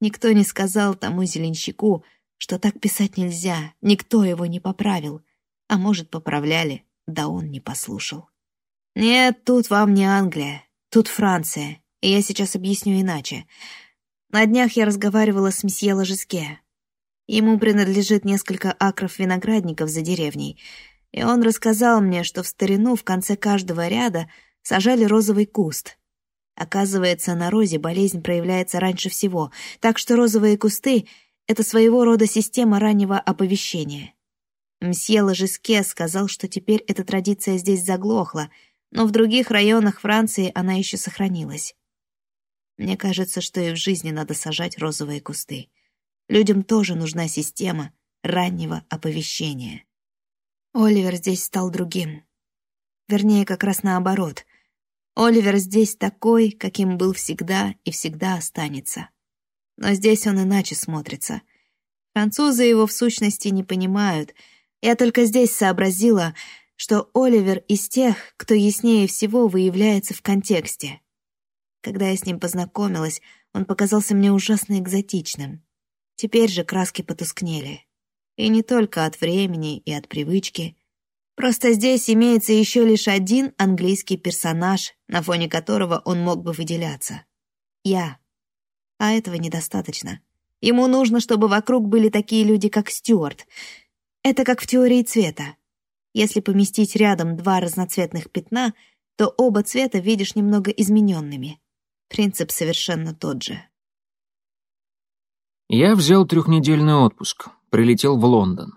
Никто не сказал тому зеленщику, что так писать нельзя, никто его не поправил. А может, поправляли, да он не послушал. Нет, тут вам не Англия, Тут Франция, и я сейчас объясню иначе. На днях я разговаривала с месье Ложеске. Ему принадлежит несколько акров виноградников за деревней, и он рассказал мне, что в старину в конце каждого ряда сажали розовый куст. Оказывается, на розе болезнь проявляется раньше всего, так что розовые кусты — это своего рода система раннего оповещения. Мсье Ложеске сказал, что теперь эта традиция здесь заглохла — но в других районах Франции она еще сохранилась. Мне кажется, что и в жизни надо сажать розовые кусты. Людям тоже нужна система раннего оповещения. Оливер здесь стал другим. Вернее, как раз наоборот. Оливер здесь такой, каким был всегда и всегда останется. Но здесь он иначе смотрится. Французы его в сущности не понимают. Я только здесь сообразила, что Оливер из тех, кто яснее всего выявляется в контексте. Когда я с ним познакомилась, он показался мне ужасно экзотичным. Теперь же краски потускнели. И не только от времени и от привычки. Просто здесь имеется еще лишь один английский персонаж, на фоне которого он мог бы выделяться. Я. А этого недостаточно. Ему нужно, чтобы вокруг были такие люди, как Стюарт. Это как в теории цвета. Если поместить рядом два разноцветных пятна, то оба цвета видишь немного измененными. Принцип совершенно тот же. Я взял трехнедельный отпуск, прилетел в Лондон.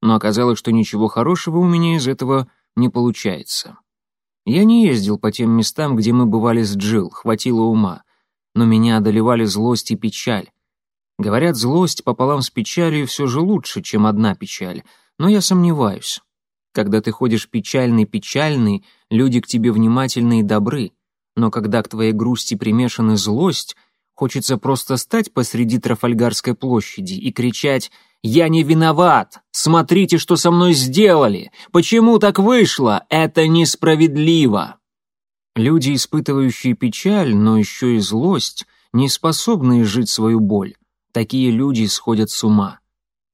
Но оказалось, что ничего хорошего у меня из этого не получается. Я не ездил по тем местам, где мы бывали с Джилл, хватило ума. Но меня одолевали злость и печаль. Говорят, злость пополам с печалью все же лучше, чем одна печаль, но я сомневаюсь. Когда ты ходишь печальный-печальный, люди к тебе внимательны и добры. Но когда к твоей грусти примешана злость, хочется просто стать посреди Трафальгарской площади и кричать «Я не виноват! Смотрите, что со мной сделали! Почему так вышло? Это несправедливо!» Люди, испытывающие печаль, но еще и злость, не способны изжить свою боль. Такие люди сходят с ума.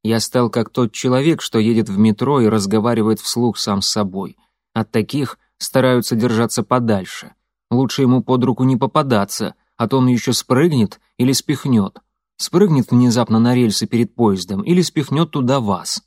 Я стал как тот человек, что едет в метро и разговаривает вслух сам с собой. От таких стараются держаться подальше. Лучше ему под руку не попадаться, а то он еще спрыгнет или спихнет. Спрыгнет внезапно на рельсы перед поездом или спихнет туда вас.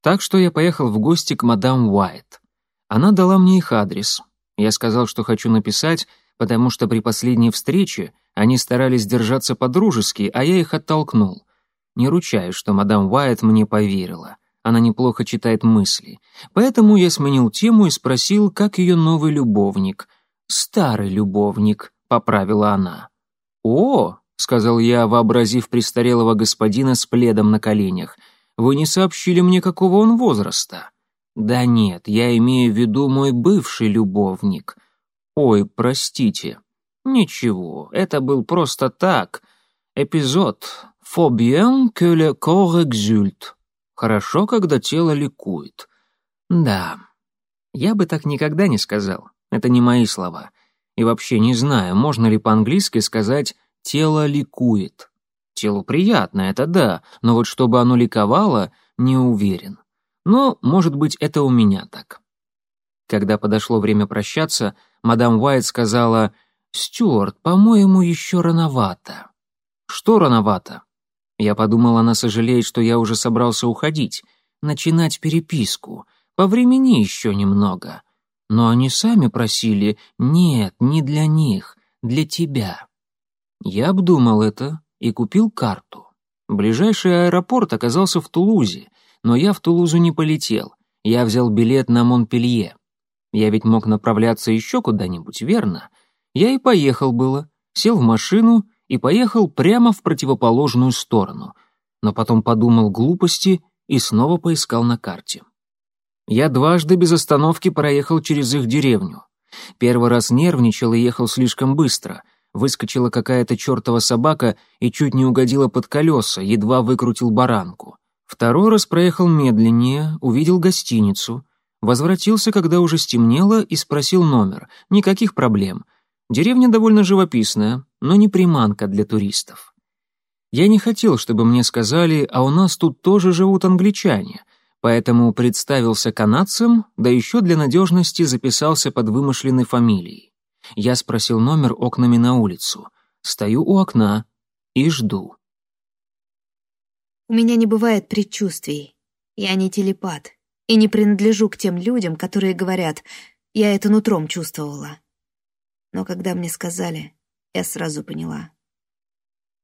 Так что я поехал в гости к мадам Уайт. Она дала мне их адрес. Я сказал, что хочу написать, потому что при последней встрече они старались держаться по-дружески, а я их оттолкнул — не ручаюсь, что мадам Уайт мне поверила. Она неплохо читает мысли. Поэтому я сменил тему и спросил, как ее новый любовник. «Старый любовник», — поправила она. «О», — сказал я, вообразив престарелого господина с пледом на коленях, «вы не сообщили мне, какого он возраста». «Да нет, я имею в виду мой бывший любовник». «Ой, простите». «Ничего, это был просто так. Эпизод, Faut bien que le. Хорошо, когда тело ликует. Да, я бы так никогда не сказал. Это не мои слова. И вообще не знаю, можно ли по-английски сказать «тело ликует». Телу приятно, это да, но вот чтобы оно ликовало, не уверен. Но, может быть, это у меня так. Когда подошло время прощаться, мадам Уайт сказала, «Стюарт, по-моему, еще рановато». «Что рановато?» Я подумал, она сожалеет, что я уже собрался уходить, начинать переписку. По времени еще немного. Но они сами просили «нет, не для них, для тебя». Я обдумал это и купил карту. Ближайший аэропорт оказался в Тулузе, но я в Тулузу не полетел. Я взял билет на Монпелье. Я ведь мог направляться еще куда-нибудь, верно? Я и поехал было, сел в машину и поехал прямо в противоположную сторону, но потом подумал глупости и снова поискал на карте. Я дважды без остановки проехал через их деревню. Первый раз нервничал и ехал слишком быстро. Выскочила какая-то чертова собака и чуть не угодила под колеса, едва выкрутил баранку. Второй раз проехал медленнее, увидел гостиницу. Возвратился, когда уже стемнело, и спросил номер. Никаких проблем. Деревня довольно живописная, но не приманка для туристов. Я не хотел, чтобы мне сказали, а у нас тут тоже живут англичане, поэтому представился канадцем, да еще для надежности записался под вымышленной фамилией. Я спросил номер окнами на улицу. Стою у окна и жду. У меня не бывает предчувствий. Я не телепат и не принадлежу к тем людям, которые говорят «я это нутром чувствовала». Но когда мне сказали, я сразу поняла.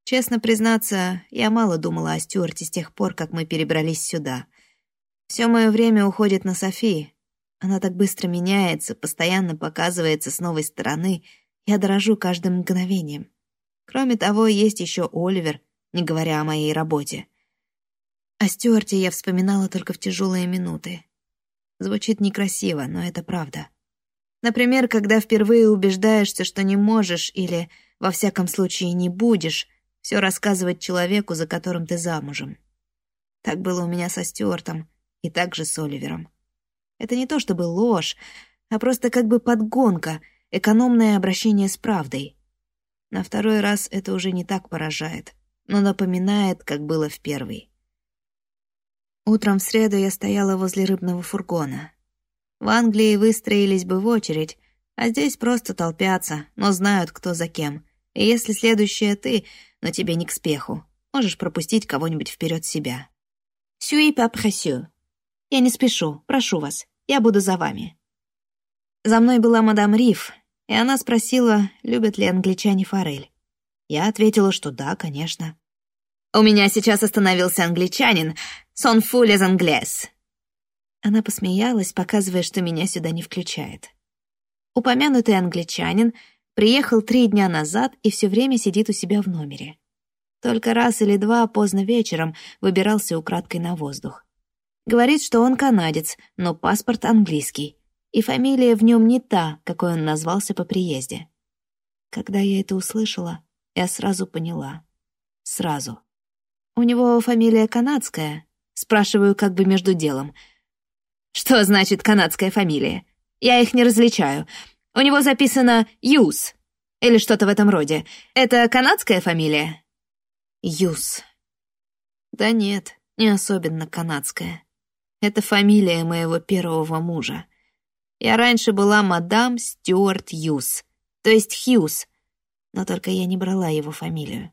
Честно признаться, я мало думала о Стюарте с тех пор, как мы перебрались сюда. Все мое время уходит на Софи. Она так быстро меняется, постоянно показывается с новой стороны. Я дорожу каждым мгновением. Кроме того, есть еще Оливер, не говоря о моей работе. О Стюарте я вспоминала только в тяжелые минуты. Звучит некрасиво, но это правда. Например, когда впервые убеждаешься, что не можешь или, во всяком случае, не будешь все рассказывать человеку, за которым ты замужем. Так было у меня со Стюартом и также с Оливером. Это не то чтобы ложь, а просто как бы подгонка, экономное обращение с правдой. На второй раз это уже не так поражает, но напоминает, как было в первый. Утром в среду я стояла возле рыбного фургона. В Англии выстроились бы в очередь, а здесь просто толпятся, но знают, кто за кем. И если следующая ты, но тебе не к спеху, можешь пропустить кого-нибудь вперед себя. «Сюи папресю». «Я не спешу, прошу вас, я буду за вами». За мной была мадам Риф, и она спросила, любят ли англичане форель. Я ответила, что да, конечно. «У меня сейчас остановился англичанин, сон фулез англес», она посмеялась, показывая, что меня сюда не включает. Упомянутый англичанин приехал три дня назад и все время сидит у себя в номере. Только раз или два поздно вечером выбирался украдкой на воздух. Говорит, что он канадец, но паспорт английский, и фамилия в нем не та, какой он назвался по приезде. Когда я это услышала, я сразу поняла. Сразу. У него фамилия канадская. Спрашиваю как бы между делом — что значит канадская фамилия? Я их не различаю. У него записано Юс или что-то в этом роде. Это канадская фамилия? Юс. Да нет, не особенно канадская. Это фамилия моего первого мужа. Я раньше была мадам Стюарт Юс, то есть Хьюз, но только я не брала его фамилию.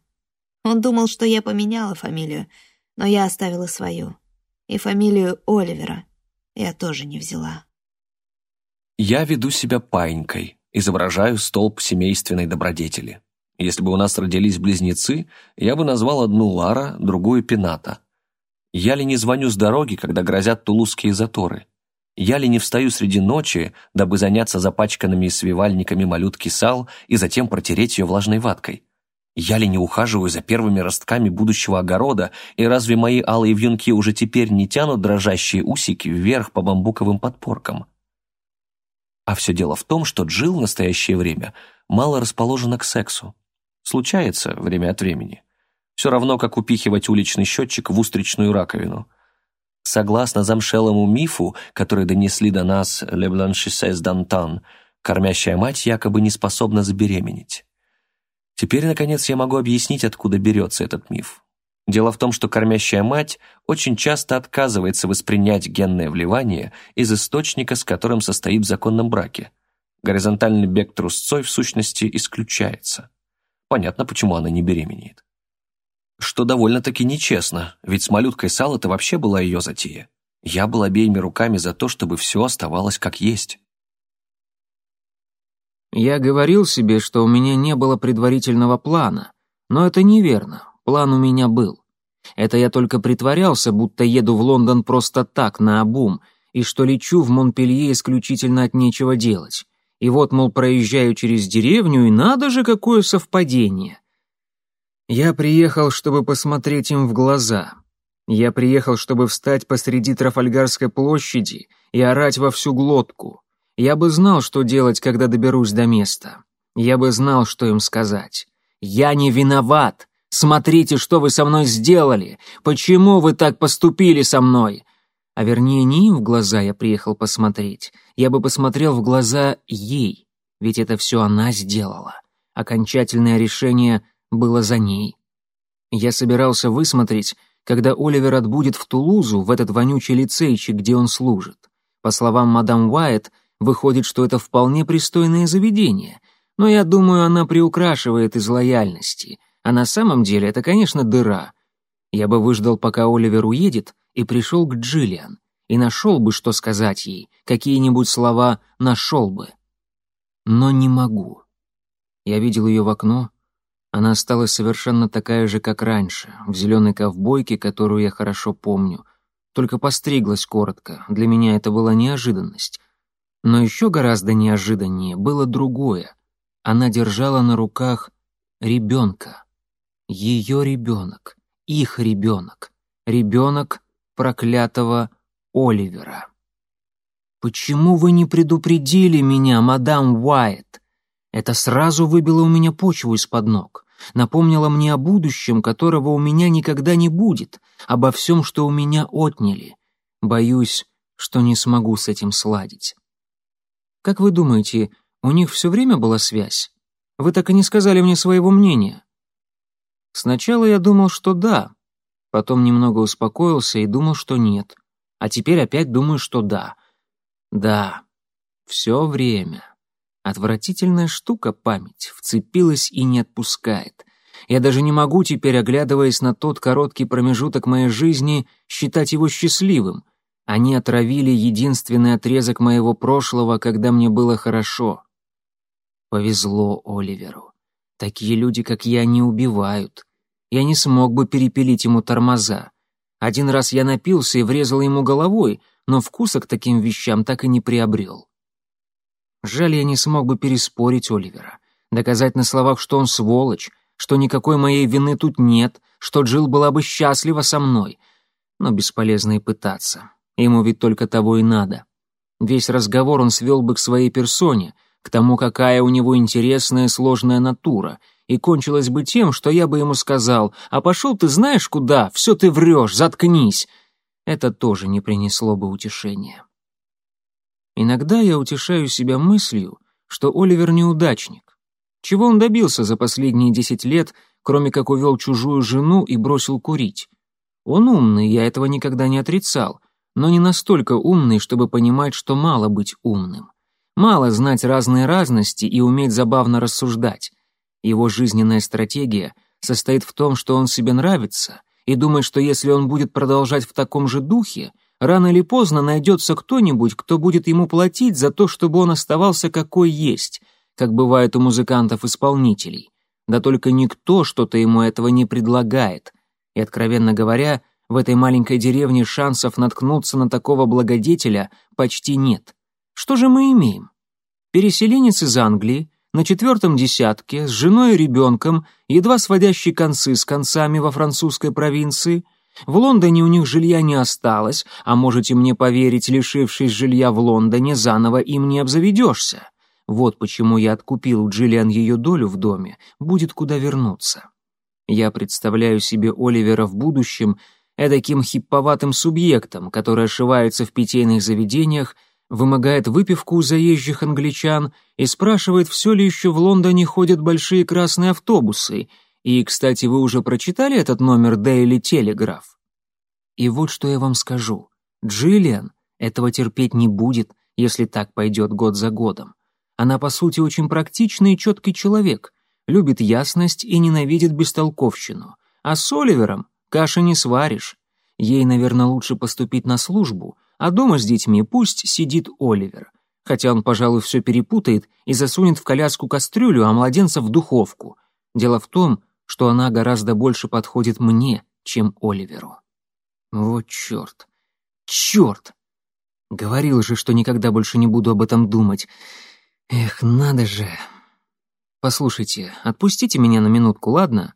Он думал, что я поменяла фамилию, но я оставила свою. И фамилию Оливера, я тоже не взяла. Я веду себя паинькой, изображаю столб семейственной добродетели. Если бы у нас родились близнецы, я бы назвал одну Лара, другую Пината. Я ли не звоню с дороги, когда грозят тулузские заторы? Я ли не встаю среди ночи, дабы заняться запачканными свивальниками малютки сал и затем протереть ее влажной ваткой? Я ли не ухаживаю за первыми ростками будущего огорода, и разве мои алые вьюнки уже теперь не тянут дрожащие усики вверх по бамбуковым подпоркам? А все дело в том, что Джилл в настоящее время мало расположена к сексу. Случается время от времени. Все равно, как упихивать уличный счетчик в устричную раковину. Согласно замшелому мифу, который донесли до нас Ле Бланшисес Дантан, кормящая мать якобы не способна забеременеть. Теперь, наконец, я могу объяснить, откуда берется этот миф. Дело в том, что кормящая мать очень часто отказывается воспринять генное вливание из источника, с которым состоит в законном браке. Горизонтальный бег трусцой, в сущности, исключается. Понятно, почему она не беременеет. Что довольно-таки нечестно, ведь с малюткой Сал это вообще была ее затея. Я был обеими руками за то, чтобы все оставалось как есть. Я говорил себе, что у меня не было предварительного плана, но это неверно, план у меня был. Это я только притворялся, будто еду в Лондон просто так, на обум, и что лечу в Монпелье исключительно от нечего делать. И вот, мол, проезжаю через деревню, и надо же, какое совпадение. Я приехал, чтобы посмотреть им в глаза. Я приехал, чтобы встать посреди Трафальгарской площади и орать во всю глотку. Я бы знал, что делать, когда доберусь до места. Я бы знал, что им сказать. «Я не виноват! Смотрите, что вы со мной сделали! Почему вы так поступили со мной?» А вернее, не им в глаза я приехал посмотреть. Я бы посмотрел в глаза ей, ведь это все она сделала. Окончательное решение было за ней. Я собирался высмотреть, когда Оливер отбудет в Тулузу, в этот вонючий лицейчик, где он служит. По словам мадам Уайт, выходит, что это вполне пристойное заведение, но я думаю, она приукрашивает из лояльности, а на самом деле это, конечно, дыра. Я бы выждал, пока Оливер уедет, и пришел к Джиллиан, и нашел бы, что сказать ей, какие-нибудь слова нашел бы. Но не могу. Я видел ее в окно, она осталась совершенно такая же, как раньше, в зеленой ковбойке, которую я хорошо помню. Только постриглась коротко, для меня это была неожиданность. Но еще гораздо неожиданнее было другое. Она держала на руках ребенка. Ее ребенок, их ребенок, ребенок проклятого Оливера. «Почему вы не предупредили меня, мадам Уайт?» Это сразу выбило у меня почву из-под ног напомнила мне о будущем, которого у меня никогда не будет, обо всем, что у меня отняли. Боюсь, что не смогу с этим сладить. Как вы думаете, у них все время была связь? Вы так и не сказали мне своего мнения. Сначала я думал, что да, потом немного успокоился и думал, что нет, а теперь опять думаю, что да. Да, все время. Отвратительная штука память, вцепилась и не отпускает. Я даже не могу теперь, оглядываясь на тот короткий промежуток моей жизни, считать его счастливым. Они отравили единственный отрезок моего прошлого, когда мне было хорошо. Повезло Оливеру. Такие люди, как я, не убивают. Я не смог бы перепилить ему тормоза. Один раз я напился и врезал ему головой, но вкуса к таким вещам так и не приобрел. Жаль, я не смог бы переспорить Оливера, доказать на словах, что он сволочь, что никакой моей вины тут нет, что Джилл была бы счастлива со мной. Но бесполезно и пытаться. Ему ведь только того и надо. Весь разговор он свел бы к своей персоне, к тому, какая у него интересная сложная натура, и кончилось бы тем, что я бы ему сказал, «А пошел ты знаешь куда? Все ты врешь, заткнись!» Это тоже не принесло бы утешения. Иногда я утешаю себя мыслью, что Оливер неудачник. Чего он добился за последние десять лет, кроме как увел чужую жену и бросил курить? Он умный, я этого никогда не отрицал, но не настолько умный, чтобы понимать, что мало быть умным. Мало знать разные разности и уметь забавно рассуждать. Его жизненная стратегия состоит в том, что он себе нравится, и думает, что если он будет продолжать в таком же духе, Рано или поздно найдется кто-нибудь, кто будет ему платить за то, чтобы он оставался какой есть, как бывает у музыкантов-исполнителей. Да только никто что-то ему этого не предлагает. И, откровенно говоря, в этой маленькой деревне шансов наткнуться на такого благодетеля почти нет. Что же мы имеем? Переселенец из Англии, на четвертом десятке, с женой и ребенком, едва сводящий концы с концами во французской провинции – в Лондоне у них жилья не осталось, а можете мне поверить, лишившись жилья в Лондоне, заново им не обзаведешься. Вот почему я откупил у Джиллиан ее долю в доме, будет куда вернуться. Я представляю себе Оливера в будущем эдаким хипповатым субъектом, который ошивается в питейных заведениях, вымогает выпивку у заезжих англичан и спрашивает, все ли еще в Лондоне ходят большие красные автобусы — и, кстати, вы уже прочитали этот номер Daily Telegraph? И вот что я вам скажу. Джиллиан этого терпеть не будет, если так пойдет год за годом. Она, по сути, очень практичный и четкий человек, любит ясность и ненавидит бестолковщину. А с Оливером каши не сваришь. Ей, наверное, лучше поступить на службу, а дома с детьми пусть сидит Оливер. Хотя он, пожалуй, все перепутает и засунет в коляску кастрюлю, а младенца в духовку. Дело в том, что она гораздо больше подходит мне, чем Оливеру. Вот черт. Черт! Говорил же, что никогда больше не буду об этом думать. Эх, надо же. Послушайте, отпустите меня на минутку, ладно?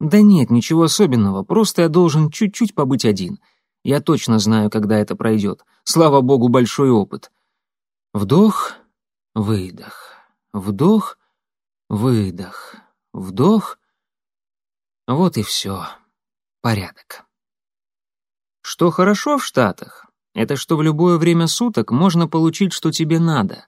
Да нет, ничего особенного, просто я должен чуть-чуть побыть один. Я точно знаю, когда это пройдет. Слава богу, большой опыт. Вдох, выдох, вдох, выдох, вдох. Вот и все. Порядок. Что хорошо в Штатах, это что в любое время суток можно получить, что тебе надо.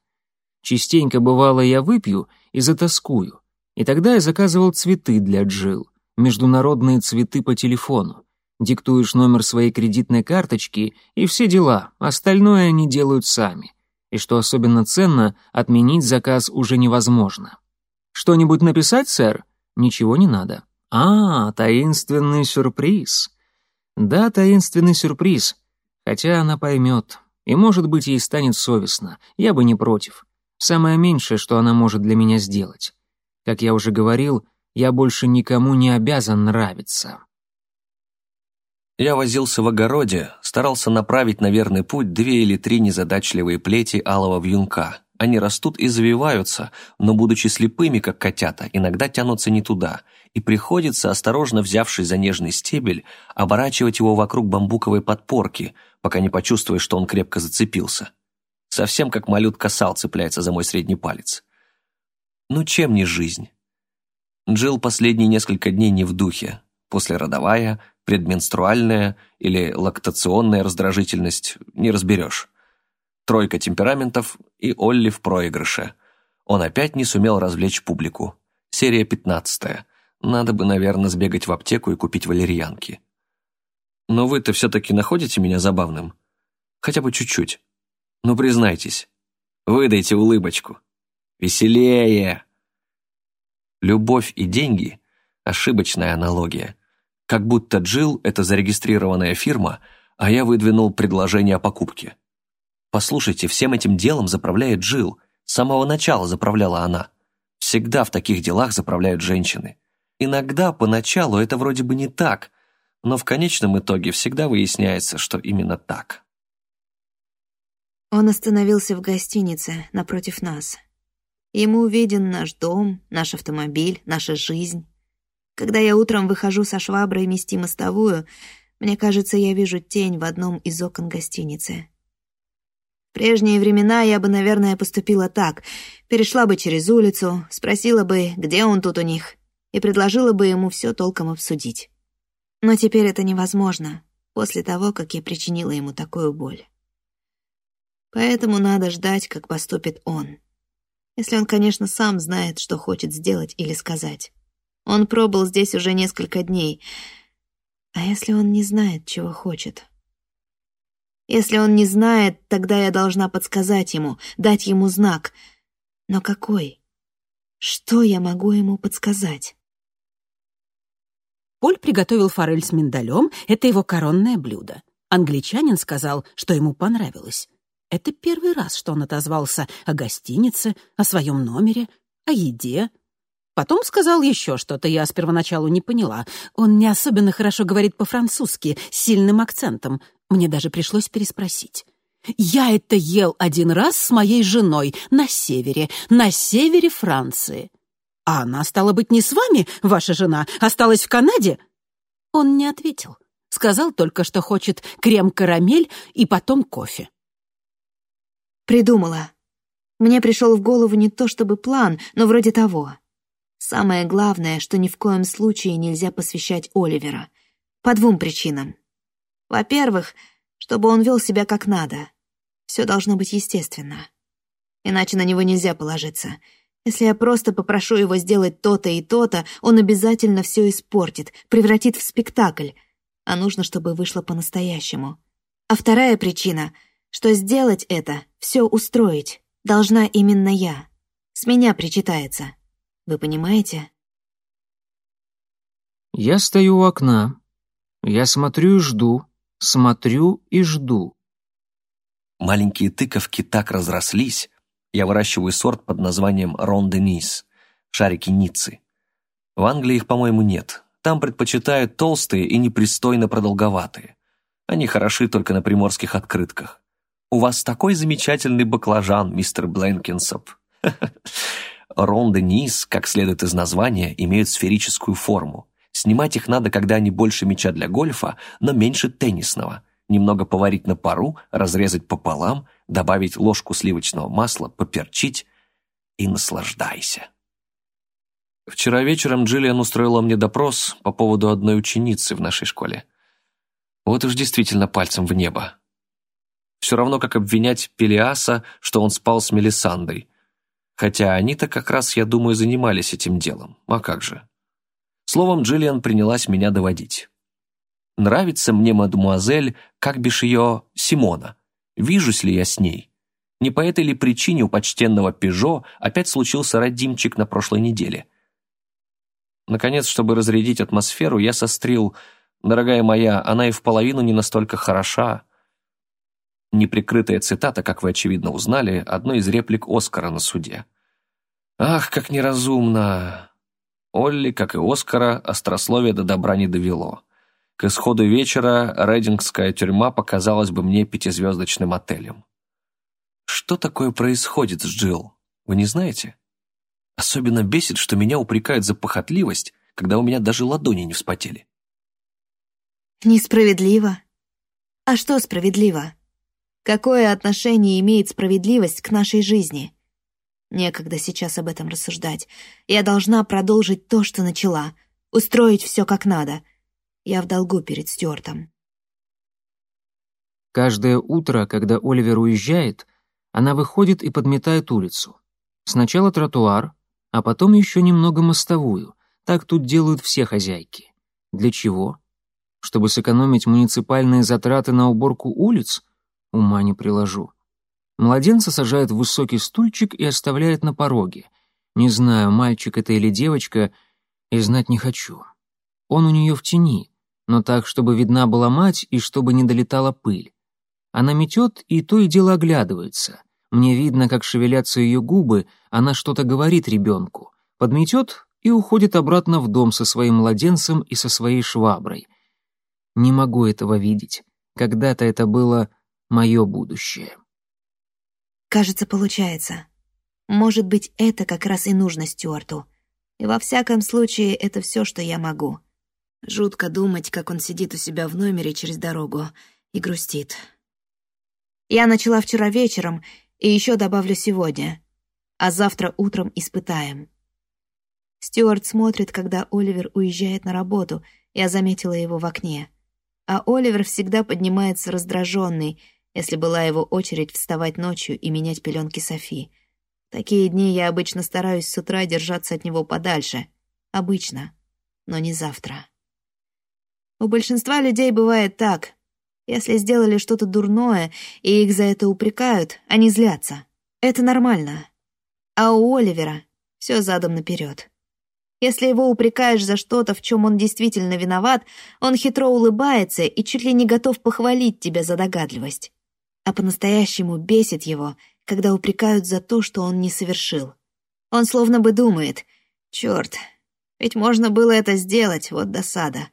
Частенько бывало я выпью и затаскую, и тогда я заказывал цветы для Джил, международные цветы по телефону. Диктуешь номер своей кредитной карточки и все дела, остальное они делают сами. И что особенно ценно, отменить заказ уже невозможно. Что-нибудь написать, сэр? Ничего не надо. А, таинственный сюрприз. Да, таинственный сюрприз. Хотя она поймет. И, может быть, ей станет совестно. Я бы не против. Самое меньшее, что она может для меня сделать. Как я уже говорил, я больше никому не обязан нравиться. Я возился в огороде, старался направить на верный путь две или три незадачливые плети алого вьюнка. Они растут и завиваются, но, будучи слепыми, как котята, иногда тянутся не туда, и приходится, осторожно взявшись за нежный стебель, оборачивать его вокруг бамбуковой подпорки, пока не почувствуешь, что он крепко зацепился. Совсем как малютка-сал цепляется за мой средний палец. Ну чем не жизнь? Джилл последние несколько дней не в духе. Послеродовая, предменструальная или лактационная раздражительность, не разберешь. Тройка темпераментов и Олли в проигрыше. Он опять не сумел развлечь публику. Серия пятнадцатая. Надо бы, наверное, сбегать в аптеку и купить валерьянки. Но вы-то все-таки находите меня забавным? Хотя бы чуть-чуть. Ну, признайтесь. Выдайте улыбочку. Веселее! Любовь и деньги – ошибочная аналогия. Как будто Джил – это зарегистрированная фирма, а я выдвинул предложение о покупке. Послушайте, всем этим делом заправляет Джил. С самого начала заправляла она. Всегда в таких делах заправляют женщины. Иногда поначалу это вроде бы не так, но в конечном итоге всегда выясняется, что именно так. Он остановился в гостинице напротив нас. Ему виден наш дом, наш автомобиль, наша жизнь. Когда я утром выхожу со шваброй мести мостовую, мне кажется, я вижу тень в одном из окон гостиницы. В прежние времена я бы, наверное, поступила так. Перешла бы через улицу, спросила бы, где он тут у них, и предложила бы ему все толком обсудить. Но теперь это невозможно, после того, как я причинила ему такую боль. Поэтому надо ждать, как поступит он. Если он, конечно, сам знает, что хочет сделать или сказать. Он пробыл здесь уже несколько дней. А если он не знает, чего хочет? Если он не знает, тогда я должна подсказать ему, дать ему знак. Но какой? Что я могу ему подсказать? Поль приготовил форель с миндалем, это его коронное блюдо. Англичанин сказал, что ему понравилось. Это первый раз, что он отозвался о гостинице, о своем номере, о еде. Потом сказал еще что-то, я с первоначалу не поняла. Он не особенно хорошо говорит по-французски, с сильным акцентом. Мне даже пришлось переспросить. «Я это ел один раз с моей женой на севере, на севере Франции. А она, стала быть, не с вами, ваша жена, осталась в Канаде?» Он не ответил. Сказал только, что хочет крем-карамель и потом кофе. Придумала. Мне пришел в голову не то чтобы план, но вроде того. Самое главное, что ни в коем случае нельзя посвящать Оливера. По двум причинам. Во-первых, чтобы он вел себя как надо. Все должно быть естественно. Иначе на него нельзя положиться. Если я просто попрошу его сделать то-то и то-то, он обязательно все испортит, превратит в спектакль. А нужно, чтобы вышло по-настоящему. А вторая причина — что сделать это, все устроить, должна именно я. С меня причитается. Вы понимаете? Я стою у окна. Я смотрю и жду, смотрю и жду. Маленькие тыковки так разрослись. Я выращиваю сорт под названием Рон Денис, шарики Ниццы. В Англии их, по-моему, нет. Там предпочитают толстые и непристойно продолговатые. Они хороши только на приморских открытках. «У вас такой замечательный баклажан, мистер Бленкинсоп». Рон Денис, как следует из названия, имеют сферическую форму. Снимать их надо, когда они больше мяча для гольфа, но меньше теннисного. Немного поварить на пару, разрезать пополам, добавить ложку сливочного масла, поперчить и наслаждайся. Вчера вечером Джиллиан устроила мне допрос по поводу одной ученицы в нашей школе. Вот уж действительно пальцем в небо. Все равно, как обвинять Пелиаса, что он спал с Мелисандой. Хотя они-то как раз, я думаю, занимались этим делом. А как же? Словом, Джиллиан принялась меня доводить. Нравится мне мадемуазель, как бишь ее, Симона. Вижусь ли я с ней? Не по этой ли причине у почтенного Пежо опять случился родимчик на прошлой неделе? Наконец, чтобы разрядить атмосферу, я сострил «Дорогая моя, она и в половину не настолько хороша». Неприкрытая цитата, как вы, очевидно, узнали, одной из реплик Оскара на суде. «Ах, как неразумно!» Олли, как и Оскара, острословие до добра не довело. К исходу вечера рейдингская тюрьма показалась бы мне пятизвездочным отелем. Что такое происходит с Джилл? Вы не знаете? Особенно бесит, что меня упрекают за похотливость, когда у меня даже ладони не вспотели. Несправедливо. А что справедливо? Какое отношение имеет справедливость к нашей жизни? Некогда сейчас об этом рассуждать. Я должна продолжить то, что начала, устроить все как надо. Я в долгу перед Стюартом. Каждое утро, когда Оливер уезжает, она выходит и подметает улицу. Сначала тротуар, а потом еще немного мостовую. Так тут делают все хозяйки. Для чего? Чтобы сэкономить муниципальные затраты на уборку улиц? Ума не приложу. Младенца сажает в высокий стульчик и оставляет на пороге. Не знаю, мальчик это или девочка, и знать не хочу. Он у нее в тени, но так, чтобы видна была мать и чтобы не долетала пыль. Она метет и то и дело оглядывается. Мне видно, как шевелятся ее губы, она что-то говорит ребенку. Подметет и уходит обратно в дом со своим младенцем и со своей шваброй. Не могу этого видеть. Когда-то это было мое будущее. Кажется, получается. Может быть, это как раз и нужно Стюарту. И во всяком случае, это все, что я могу. Жутко думать, как он сидит у себя в номере через дорогу и грустит. Я начала вчера вечером, и еще добавлю сегодня. А завтра утром испытаем. Стюарт смотрит, когда Оливер уезжает на работу, я заметила его в окне. А Оливер всегда поднимается раздраженный, если была его очередь вставать ночью и менять пеленки Софи. Такие дни я обычно стараюсь с утра держаться от него подальше. Обычно. Но не завтра. У большинства людей бывает так. Если сделали что-то дурное, и их за это упрекают, они злятся. Это нормально. А у Оливера все задом наперед. Если его упрекаешь за что-то, в чем он действительно виноват, он хитро улыбается и чуть ли не готов похвалить тебя за догадливость а по-настоящему бесит его, когда упрекают за то, что он не совершил. Он словно бы думает, «Чёрт, ведь можно было это сделать, вот досада.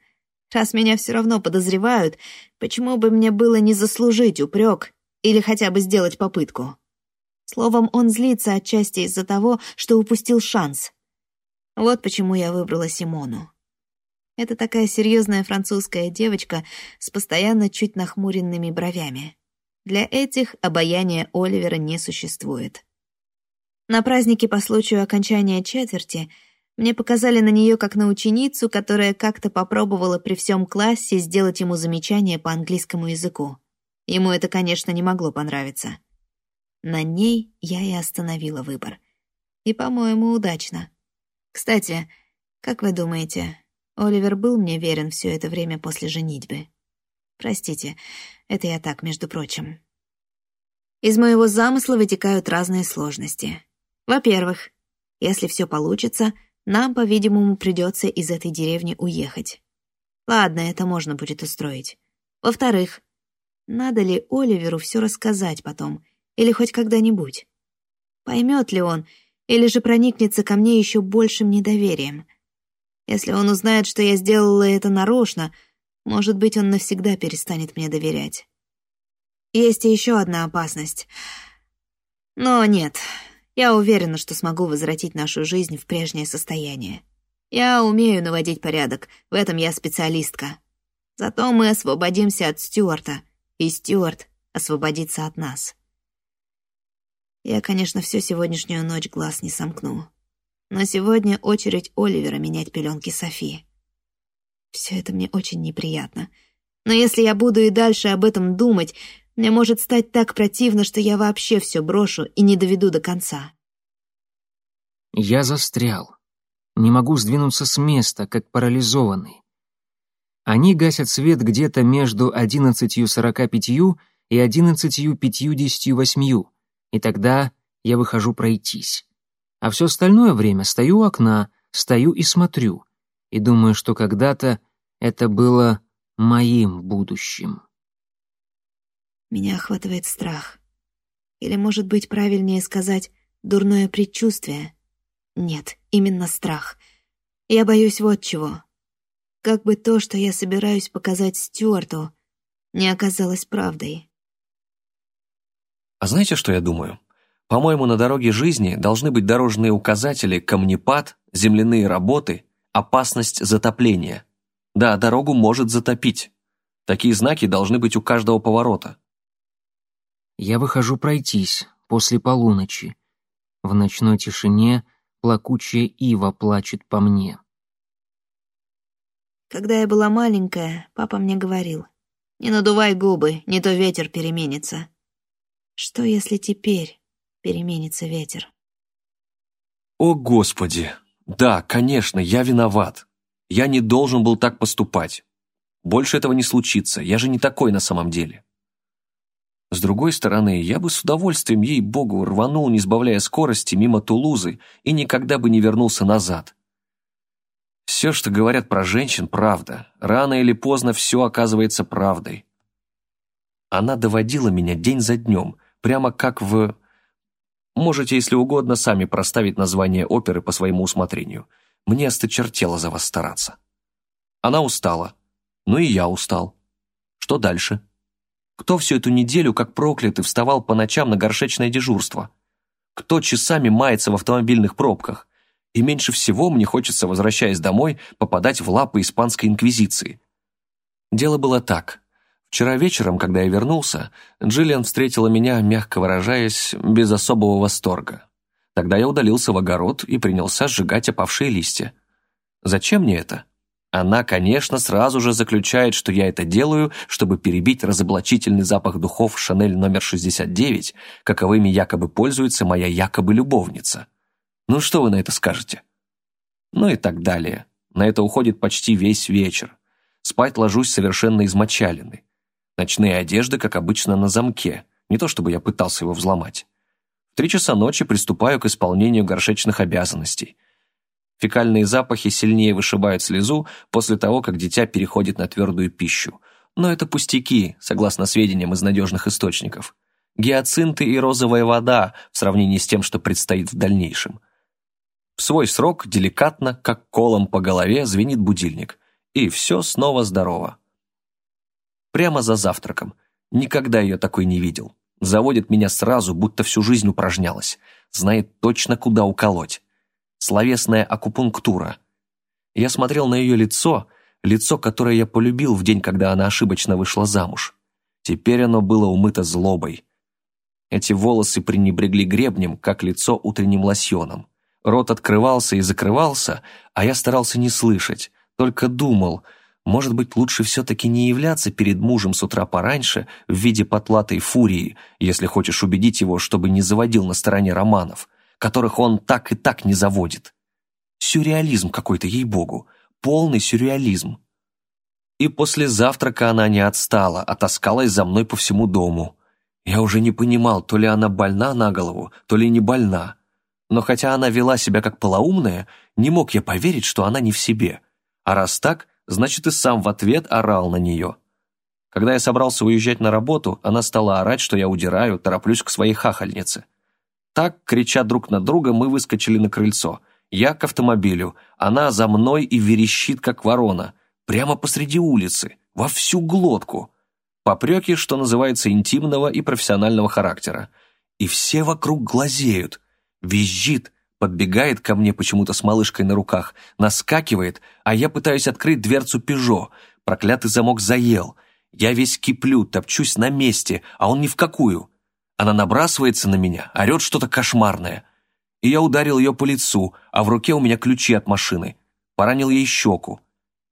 Раз меня все равно подозревают, почему бы мне было не заслужить упрек или хотя бы сделать попытку?» Словом, он злится отчасти из-за того, что упустил шанс. Вот почему я выбрала Симону. Это такая серьезная французская девочка с постоянно чуть нахмуренными бровями. Для этих обаяния Оливера не существует. На празднике по случаю окончания четверти мне показали на нее как на ученицу, которая как-то попробовала при всем классе сделать ему замечание по английскому языку. Ему это, конечно, не могло понравиться. На ней я и остановила выбор. И, по-моему, удачно. Кстати, как вы думаете, Оливер был мне верен все это время после женитьбы? Простите, это я так, между прочим. Из моего замысла вытекают разные сложности. Во-первых, если все получится, нам, по-видимому, придется из этой деревни уехать. Ладно, это можно будет устроить. Во-вторых, надо ли Оливеру все рассказать потом, или хоть когда-нибудь? Поймет ли он, или же проникнется ко мне еще большим недоверием? Если он узнает, что я сделала это нарочно — может быть, он навсегда перестанет мне доверять. Есть еще одна опасность. Но нет, я уверена, что смогу возвратить нашу жизнь в прежнее состояние. Я умею наводить порядок, в этом я специалистка. Зато мы освободимся от Стюарта, и Стюарт освободится от нас. Я, конечно, всю сегодняшнюю ночь глаз не сомкну. Но сегодня очередь Оливера менять пеленки Софии. Все это мне очень неприятно. Но если я буду и дальше об этом думать, мне может стать так противно, что я вообще все брошу и не доведу до конца. Я застрял. Не могу сдвинуться с места, как парализованный. Они гасят свет где-то между 11.45 и 11.58, и тогда я выхожу пройтись. А все остальное время стою у окна, стою и смотрю, и думаю, что когда-то это было моим будущим. Меня охватывает страх. Или, может быть, правильнее сказать, дурное предчувствие. Нет, именно страх. Я боюсь вот чего. Как бы то, что я собираюсь показать Стюарту, не оказалось правдой. А знаете, что я думаю? По-моему, на дороге жизни должны быть дорожные указатели «камнепад», «земляные работы», «опасность затопления». Да, дорогу может затопить. Такие знаки должны быть у каждого поворота. Я выхожу пройтись после полуночи. В ночной тишине плакучая ива плачет по мне. Когда я была маленькая, папа мне говорил, «Не надувай губы, не то ветер переменится». Что, если теперь переменится ветер? О, Господи! Да, конечно, я виноват. Я не должен был так поступать. Больше этого не случится, я же не такой на самом деле. С другой стороны, я бы с удовольствием, ей-богу, рванул, не сбавляя скорости, мимо Тулузы и никогда бы не вернулся назад. Все, что говорят про женщин, правда. Рано или поздно все оказывается правдой. Она доводила меня день за днем, прямо как в... Можете, если угодно, сами проставить название оперы по своему усмотрению. Мне осточертело за вас стараться. Она устала. Ну и я устал. Что дальше? Кто всю эту неделю, как проклятый, вставал по ночам на горшечное дежурство? Кто часами мается в автомобильных пробках? И меньше всего мне хочется, возвращаясь домой, попадать в лапы испанской инквизиции. Дело было так. Вчера вечером, когда я вернулся, Джиллиан встретила меня, мягко выражаясь, без особого восторга. Тогда я удалился в огород и принялся сжигать опавшие листья. Зачем мне это? Она, конечно, сразу же заключает, что я это делаю, чтобы перебить разоблачительный запах духов «Шанель номер 69», каковыми якобы пользуется моя якобы любовница. Ну что вы на это скажете? Ну и так далее. На это уходит почти весь вечер. Спать ложусь совершенно измочаленный. Ночные одежды, как обычно, на замке. Не то чтобы я пытался его взломать. Три часа ночи приступаю к исполнению горшечных обязанностей – Фекальные запахи сильнее вышибают слезу после того, как дитя переходит на твердую пищу. Но это пустяки, согласно сведениям из надежных источников. Гиацинты и розовая вода в сравнении с тем, что предстоит в дальнейшем. В свой срок деликатно, как колом по голове, звенит будильник. И все снова здорово. Прямо за завтраком. Никогда ее такой не видел. Заводит меня сразу, будто всю жизнь упражнялась. Знает точно, куда уколоть словесная акупунктура. Я смотрел на ее лицо, лицо, которое я полюбил в день, когда она ошибочно вышла замуж. Теперь оно было умыто злобой. Эти волосы пренебрегли гребнем, как лицо утренним лосьоном. Рот открывался и закрывался, а я старался не слышать, только думал, может быть, лучше все-таки не являться перед мужем с утра пораньше в виде потлатой фурии, если хочешь убедить его, чтобы не заводил на стороне романов, которых он так и так не заводит. Сюрреализм какой-то, ей-богу, полный сюрреализм. И после завтрака она не отстала, а таскалась за мной по всему дому. Я уже не понимал, то ли она больна на голову, то ли не больна. Но хотя она вела себя как полоумная, не мог я поверить, что она не в себе. А раз так, значит и сам в ответ орал на нее. Когда я собрался уезжать на работу, она стала орать, что я удираю, тороплюсь к своей хахальнице. Так, крича друг на друга, мы выскочили на крыльцо. Я к автомобилю, она за мной и верещит, как ворона. Прямо посреди улицы, во всю глотку. Попреки, что называется, интимного и профессионального характера. И все вокруг глазеют. Визжит, подбегает ко мне почему-то с малышкой на руках, наскакивает, а я пытаюсь открыть дверцу «Пежо». Проклятый замок заел. Я весь киплю, топчусь на месте, а он ни в какую. Она набрасывается на меня, орет что-то кошмарное. И я ударил ее по лицу, а в руке у меня ключи от машины. Поранил ей щеку.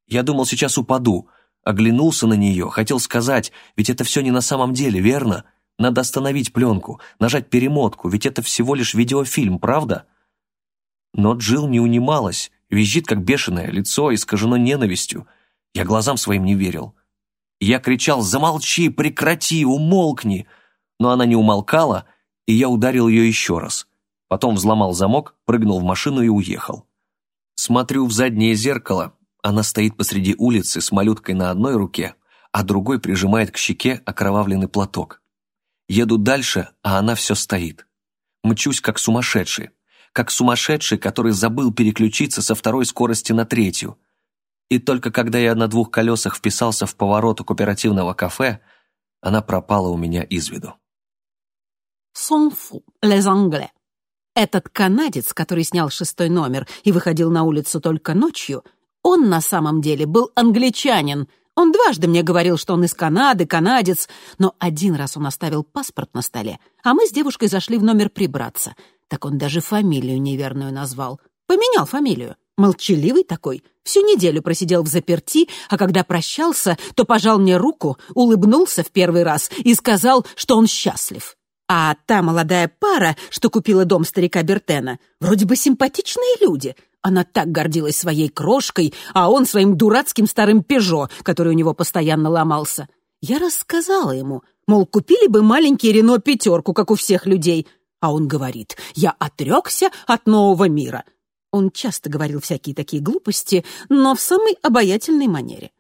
Я думал, сейчас упаду. Оглянулся на нее, хотел сказать, ведь это все не на самом деле, верно? Надо остановить пленку, нажать перемотку, ведь это всего лишь видеофильм, правда? Но Джилл не унималась, визжит как бешеное, лицо искажено ненавистью. Я глазам своим не верил. Я кричал «Замолчи, прекрати, умолкни!» Но она не умолкала, и я ударил ее еще раз. Потом взломал замок, прыгнул в машину и уехал. Смотрю в заднее зеркало, она стоит посреди улицы с малюткой на одной руке, а другой прижимает к щеке окровавленный платок. Еду дальше, а она все стоит. Мчусь как сумасшедший как сумасшедший, который забыл переключиться со второй скорости на третью. И только когда я на двух колесах вписался в поворот у кооперативного кафе, она пропала у меня из виду. «Сонфу, anglais». Этот канадец, который снял шестой номер и выходил на улицу только ночью, он на самом деле был англичанин. Он дважды мне говорил, что он из Канады, канадец, но один раз он оставил паспорт на столе, а мы с девушкой зашли в номер прибраться — так он даже фамилию неверную назвал. Поменял фамилию. Молчаливый такой. Всю неделю просидел в заперти, а когда прощался, то пожал мне руку, улыбнулся в первый раз и сказал, что он счастлив. А та молодая пара, что купила дом старика Бертена, вроде бы симпатичные люди. Она так гордилась своей крошкой, а он своим дурацким старым «Пежо», который у него постоянно ломался. Я рассказала ему, мол, купили бы маленький Рено пятерку, как у всех людей, а он говорит, я отрекся от нового мира. Он часто говорил всякие такие глупости, но в самой обаятельной манере.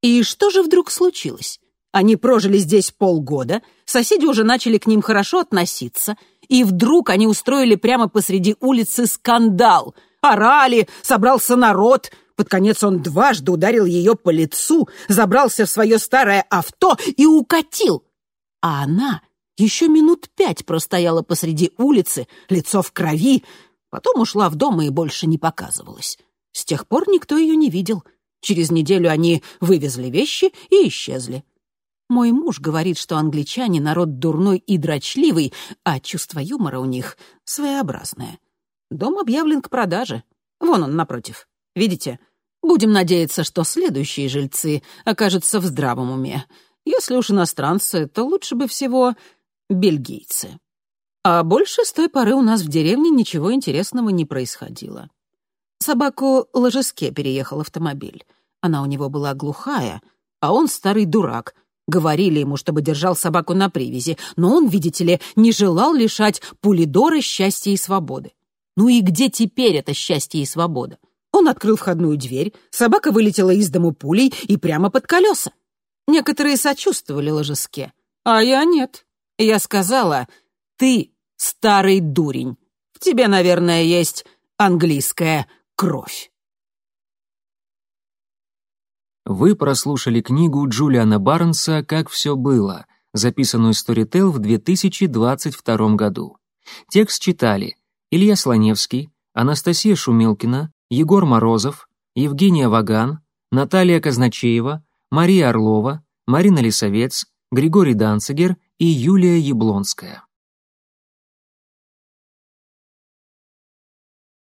И что же вдруг случилось? Они прожили здесь полгода, соседи уже начали к ним хорошо относиться, и вдруг они устроили прямо посреди улицы скандал. Орали, собрался народ, под конец он дважды ударил ее по лицу, забрался в свое старое авто и укатил. А она еще минут пять простояла посреди улицы, лицо в крови, потом ушла в дом и больше не показывалась. С тех пор никто ее не видел. Через неделю они вывезли вещи и исчезли. Мой муж говорит, что англичане — народ дурной и дрочливый, а чувство юмора у них своеобразное. Дом объявлен к продаже. Вон он напротив. Видите? Будем надеяться, что следующие жильцы окажутся в здравом уме. Если уж иностранцы, то лучше бы всего бельгийцы. А больше с той поры у нас в деревне ничего интересного не происходило. Собаку Ложеске переехал автомобиль. Она у него была глухая, а он старый дурак. Говорили ему, чтобы держал собаку на привязи, но он, видите ли, не желал лишать Пулидора счастья и свободы. Ну и где теперь это счастье и свобода? Он открыл входную дверь, собака вылетела из дому пулей и прямо под колеса. Некоторые сочувствовали Ложеске, а я нет. Я сказала, ты старый дурень. В тебе, наверное, есть английская кровь. Вы прослушали книгу Джулиана Барнса «Как все было», записанную Storytel в 2022 году. Текст читали Илья Слоневский, Анастасия Шумилкина, Егор Морозов, Евгения Ваган, Наталья Казначеева, Мария Орлова, Марина Лисовец, Григорий Данцигер и Юлия Яблонская.